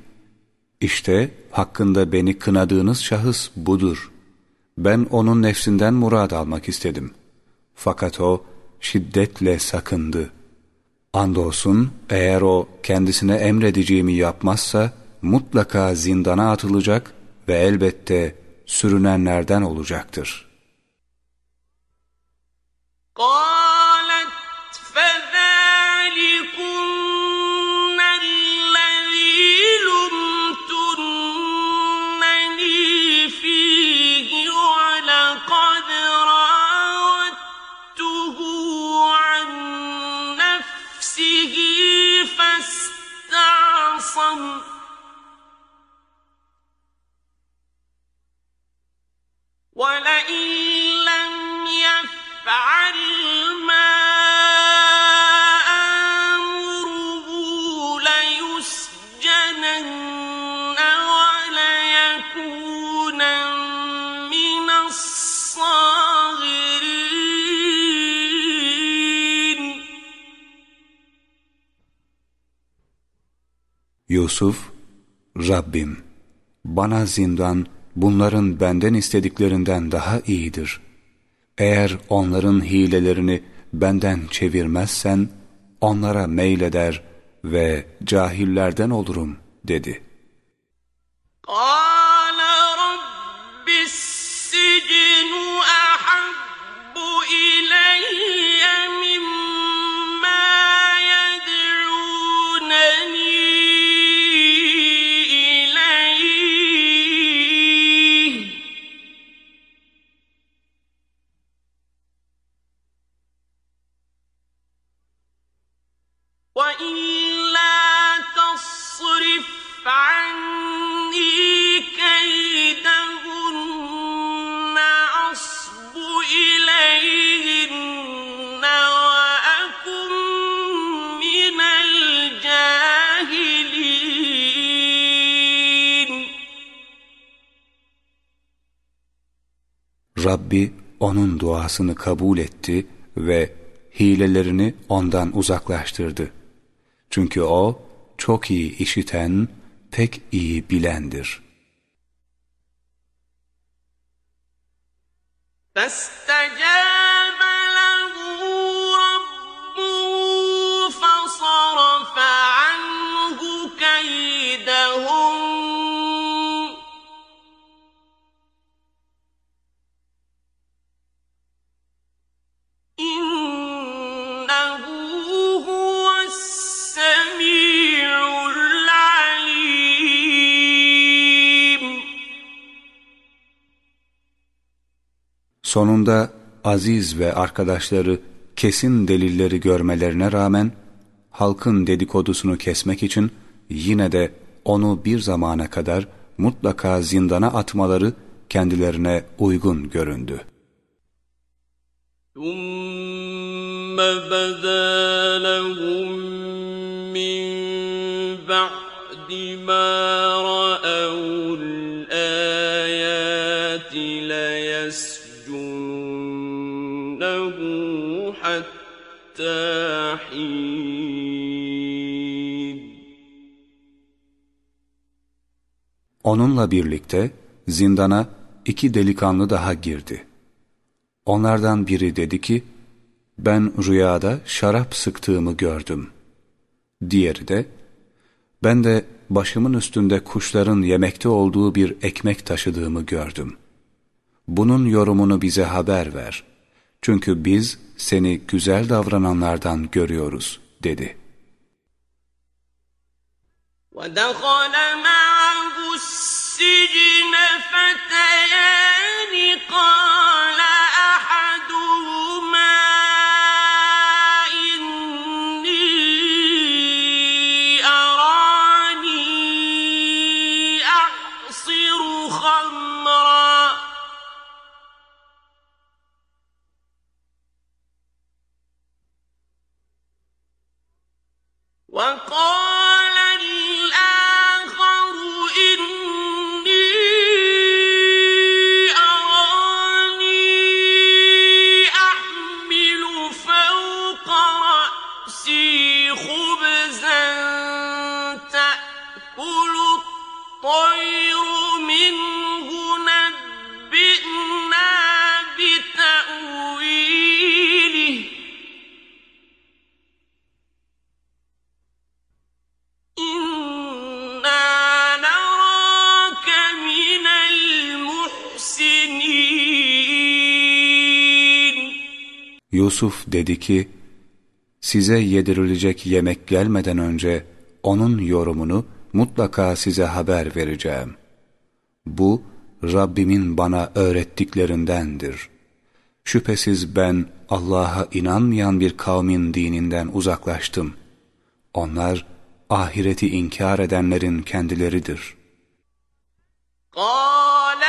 işte hakkında beni kınadığınız şahıs budur. Ben onun nefsinden murad almak istedim. Fakat o şiddetle sakındı. Andolsun eğer o kendisine emredeceğimi yapmazsa mutlaka zindana atılacak ve elbette sürünenlerden olacaktır. قالت Yusuf, Rabbim, bana zindan bunların benden istediklerinden daha iyidir. Eğer onların hilelerini benden çevirmezsen, onlara meyleder ve cahillerden olurum, dedi. Aa! Rabbi onun duasını kabul etti ve hilelerini ondan uzaklaştırdı. Çünkü o çok iyi işiten, pek iyi bilendir. Festa Sonunda Aziz ve arkadaşları kesin delilleri görmelerine rağmen halkın dedikodusunu kesmek için yine de onu bir zamana kadar mutlaka zindana atmaları kendilerine uygun göründü. ثم بدا لهم Onunla birlikte zindana iki delikanlı daha girdi. Onlardan biri dedi ki, ben rüyada şarap sıktığımı gördüm. Diğeri de, ben de başımın üstünde kuşların yemekte olduğu bir ekmek taşıdığımı gördüm. Bunun yorumunu bize haber ver. Çünkü biz seni güzel davrananlardan görüyoruz, dedi. ودخل معه السجن فتيان قال أحدهما إني أراني أعصر خمرا. وقال Yusuf dedi ki, size yedirilecek yemek gelmeden önce onun yorumunu mutlaka size haber vereceğim. Bu, Rabbimin bana öğrettiklerindendir. Şüphesiz ben Allah'a inanmayan bir kavmin dininden uzaklaştım. Onlar, ahireti inkar edenlerin kendileridir. قال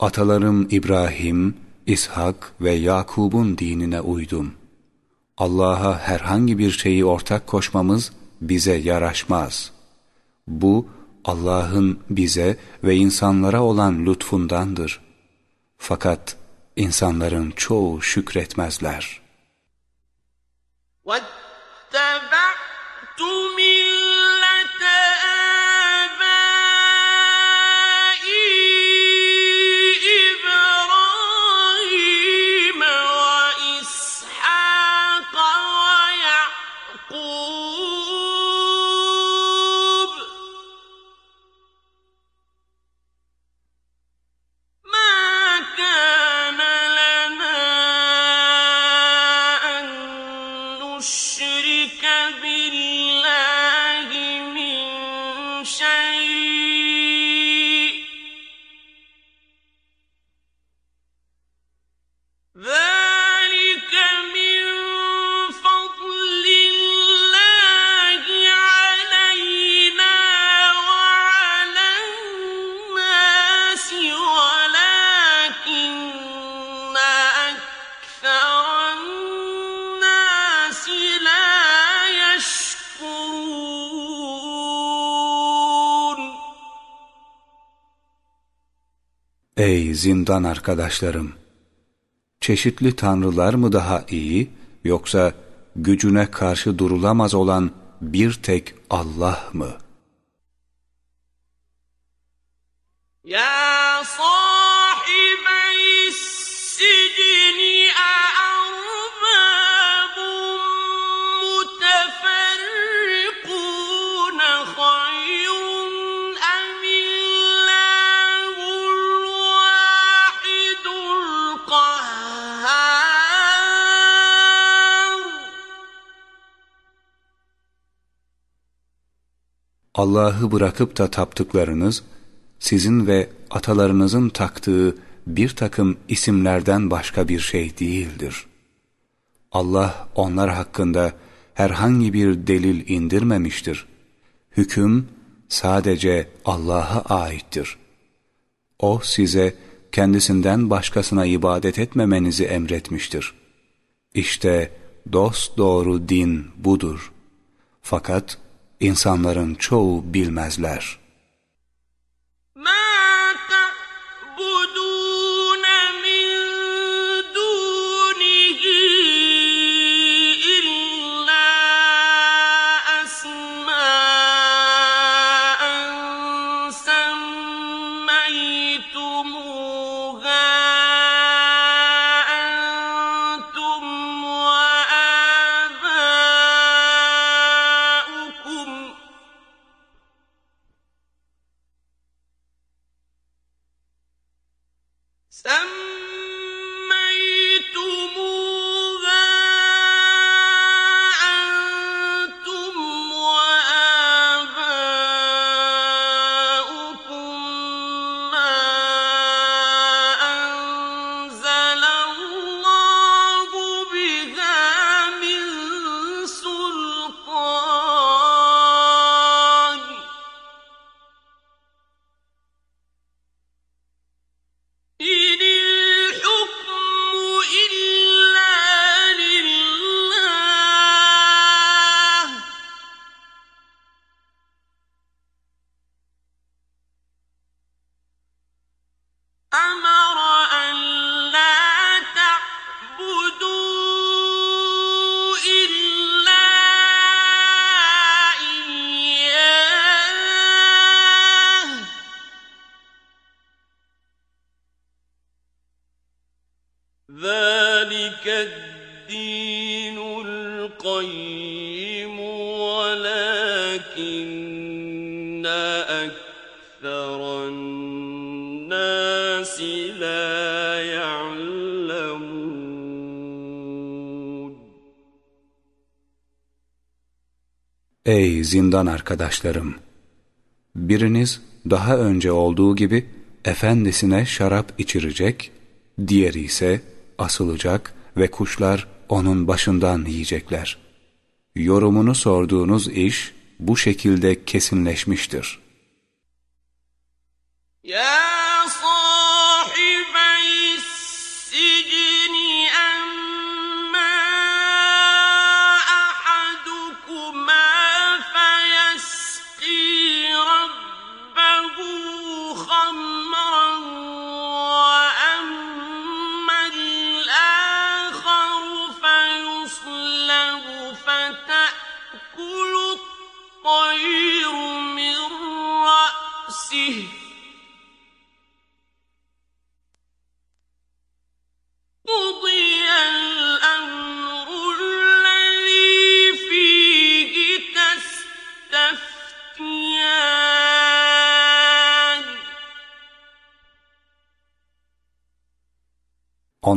Atalarım İbrahim, İshak ve Yakub'un dinine uydum. Allah'a herhangi bir şeyi ortak koşmamız bize yaraşmaz. Bu Allah'ın bize ve insanlara olan lütfundandır. Fakat insanların çoğu şükretmezler. وَاتَّبَعْتُ Ey zindan arkadaşlarım! Çeşitli tanrılar mı daha iyi yoksa gücüne karşı durulamaz olan bir tek Allah mı? Allah'ı bırakıp da taptıklarınız, sizin ve atalarınızın taktığı bir takım isimlerden başka bir şey değildir. Allah onlar hakkında herhangi bir delil indirmemiştir. Hüküm sadece Allah'a aittir. O size kendisinden başkasına ibadet etmemenizi emretmiştir. İşte dost doğru din budur. Fakat İnsanların çoğu bilmezler. Ey zindan arkadaşlarım! Biriniz daha önce olduğu gibi efendisine şarap içirecek, diğeri ise asılacak ve kuşlar onun başından yiyecekler. Yorumunu sorduğunuz iş bu şekilde kesinleşmiştir.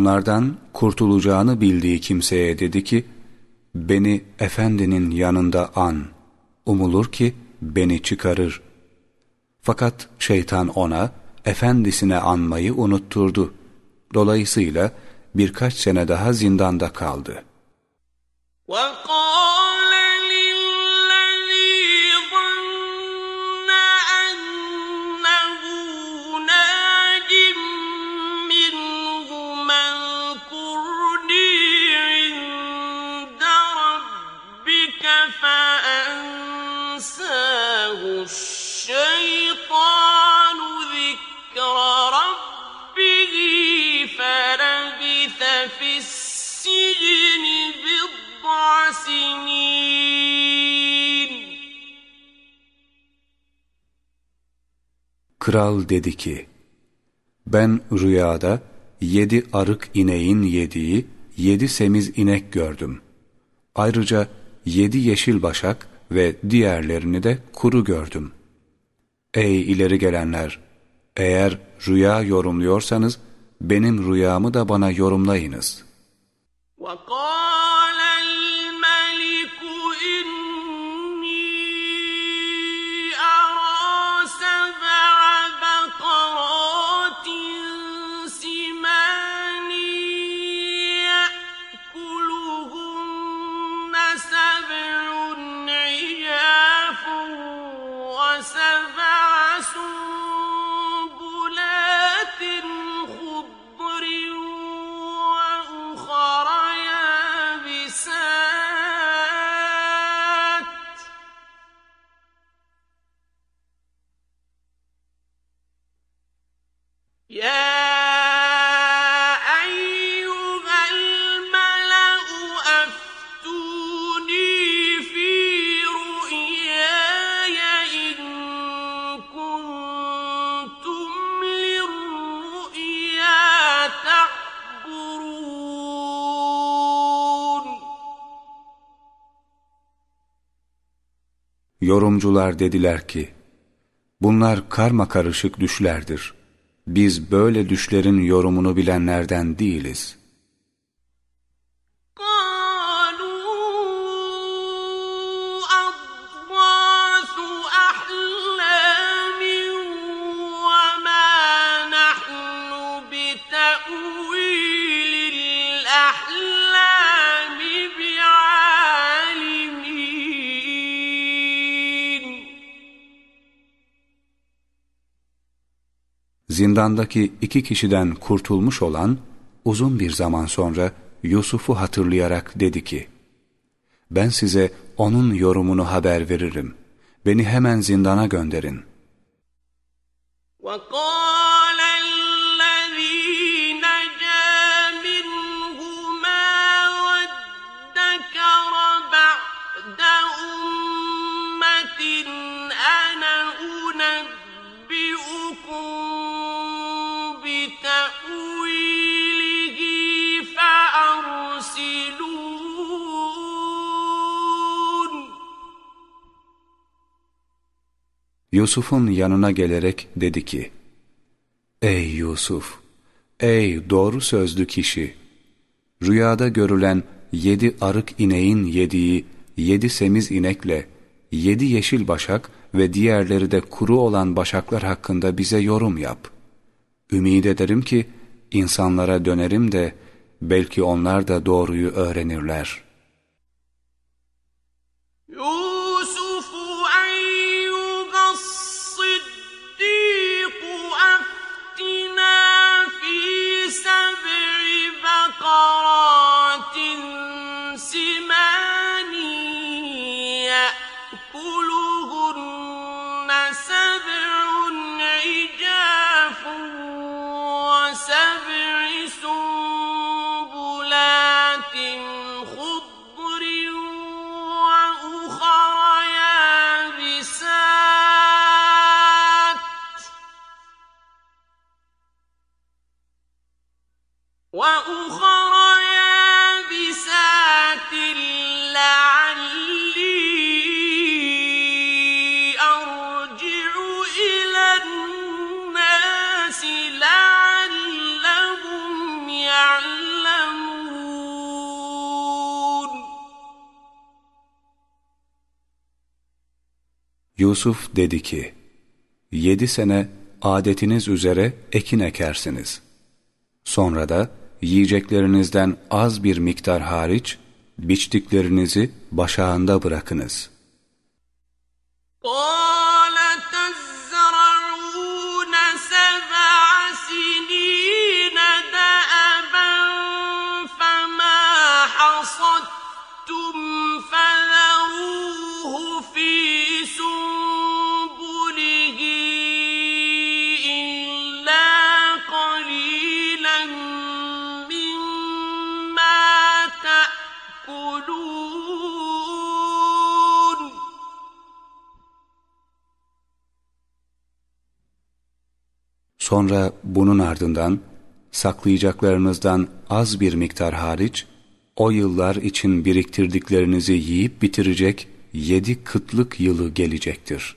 Onlardan kurtulacağını bildiği kimseye dedi ki, beni efendinin yanında an, umulur ki beni çıkarır. Fakat şeytan ona, efendisine anmayı unutturdu. Dolayısıyla birkaç sene daha zindanda kaldı. وَقَالَ Kral dedi ki, ben rüyada yedi arık ineğin yediği yedi semiz inek gördüm. Ayrıca yedi yeşil başak ve diğerlerini de kuru gördüm. Ey ileri gelenler! Eğer rüya yorumluyorsanız, benim rüyamı da bana yorumlayınız. وَقَالَ Yorumcular dediler ki, bunlar karma karışık düşlerdir. Biz böyle düşlerin yorumunu bilenlerden değiliz.'' Zindandaki iki kişiden kurtulmuş olan uzun bir zaman sonra Yusuf'u hatırlayarak dedi ki, ben size onun yorumunu haber veririm. Beni hemen zindana gönderin. وَقَالَ Yusuf'un yanına gelerek dedi ki, Ey Yusuf! Ey doğru sözlü kişi! Rüyada görülen yedi arık ineğin yediği yedi semiz inekle, yedi yeşil başak ve diğerleri de kuru olan başaklar hakkında bize yorum yap. Ümid ederim ki insanlara dönerim de belki onlar da doğruyu öğrenirler.'' Yusuf dedi ki, Yedi sene adetiniz üzere ekin ekersiniz. Sonra da yiyeceklerinizden az bir miktar hariç, biçtiklerinizi başağında bırakınız. Oh! Sonra bunun ardından saklayacaklarınızdan az bir miktar hariç o yıllar için biriktirdiklerinizi yiyip bitirecek yedi kıtlık yılı gelecektir.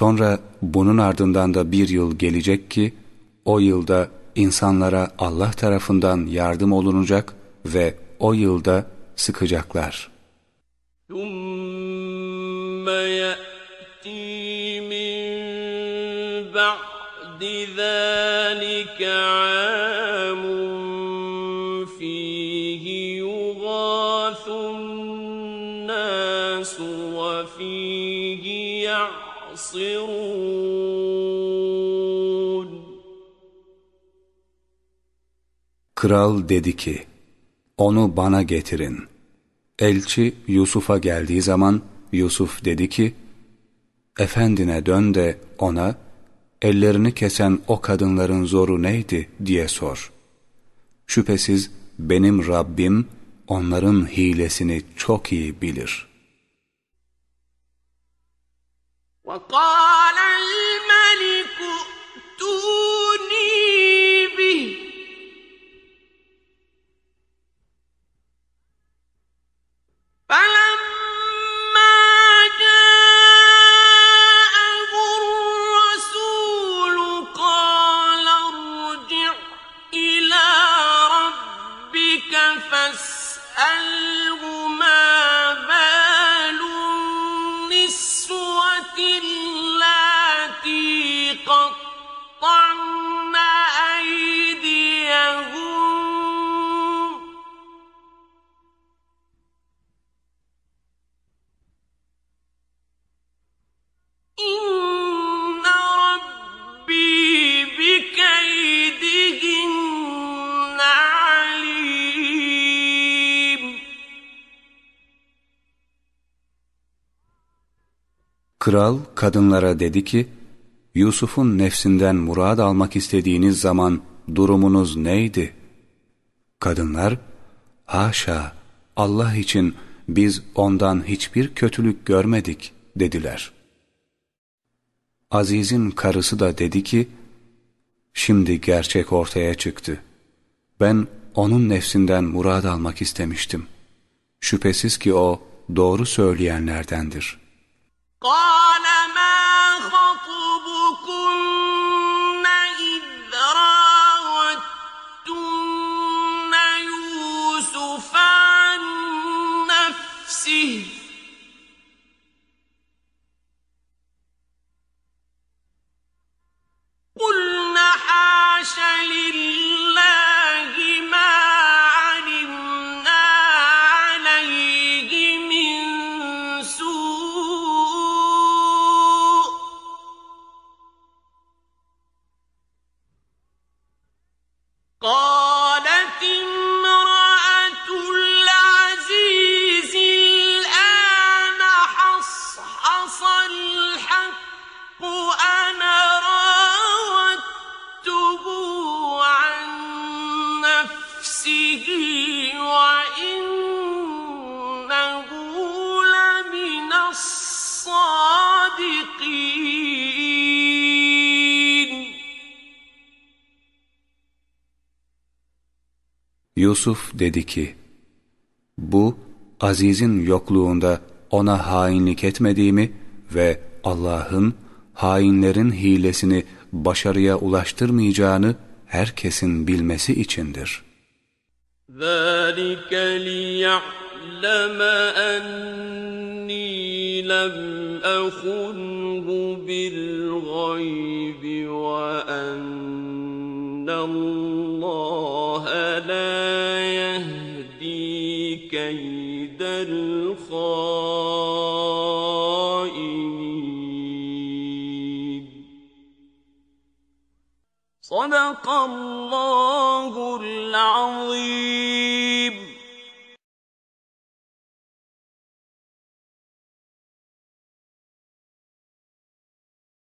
Sonra bunun ardından da bir yıl gelecek ki, o yılda insanlara Allah tarafından yardım olunacak ve o yılda sıkacaklar. ثُمَّ يَأْتِي مِنْ بَعْدِ ذَٰلِكَ Kral dedi ki, onu bana getirin. Elçi Yusuf'a geldiği zaman Yusuf dedi ki, Efendine dön de ona, ellerini kesen o kadınların zoru neydi diye sor. Şüphesiz benim Rabbim onların hilesini çok iyi bilir.'' وقال الملك ائتوني به. فلما Kral kadınlara dedi ki, Yusuf'un nefsinden murad almak istediğiniz zaman durumunuz neydi? Kadınlar, haşa Allah için biz ondan hiçbir kötülük görmedik dediler. Aziz'in karısı da dedi ki, şimdi gerçek ortaya çıktı. Ben onun nefsinden murad almak istemiştim. Şüphesiz ki o doğru söyleyenlerdendir. قال ما خطبكن إذ راوتن يوسف عن نفسه؟ قلن حاش لله Yusuf dedi ki, bu Aziz'in yokluğunda ona hainlik etmediğimi ve Allah'ın hainlerin hilesini başarıya ulaştırmayacağını herkesin bilmesi içindir. ذلك ليعلم أني لم أخنه بالغيب وأن الله لا يهدي كيد الخائنين. صدق الله العظيم.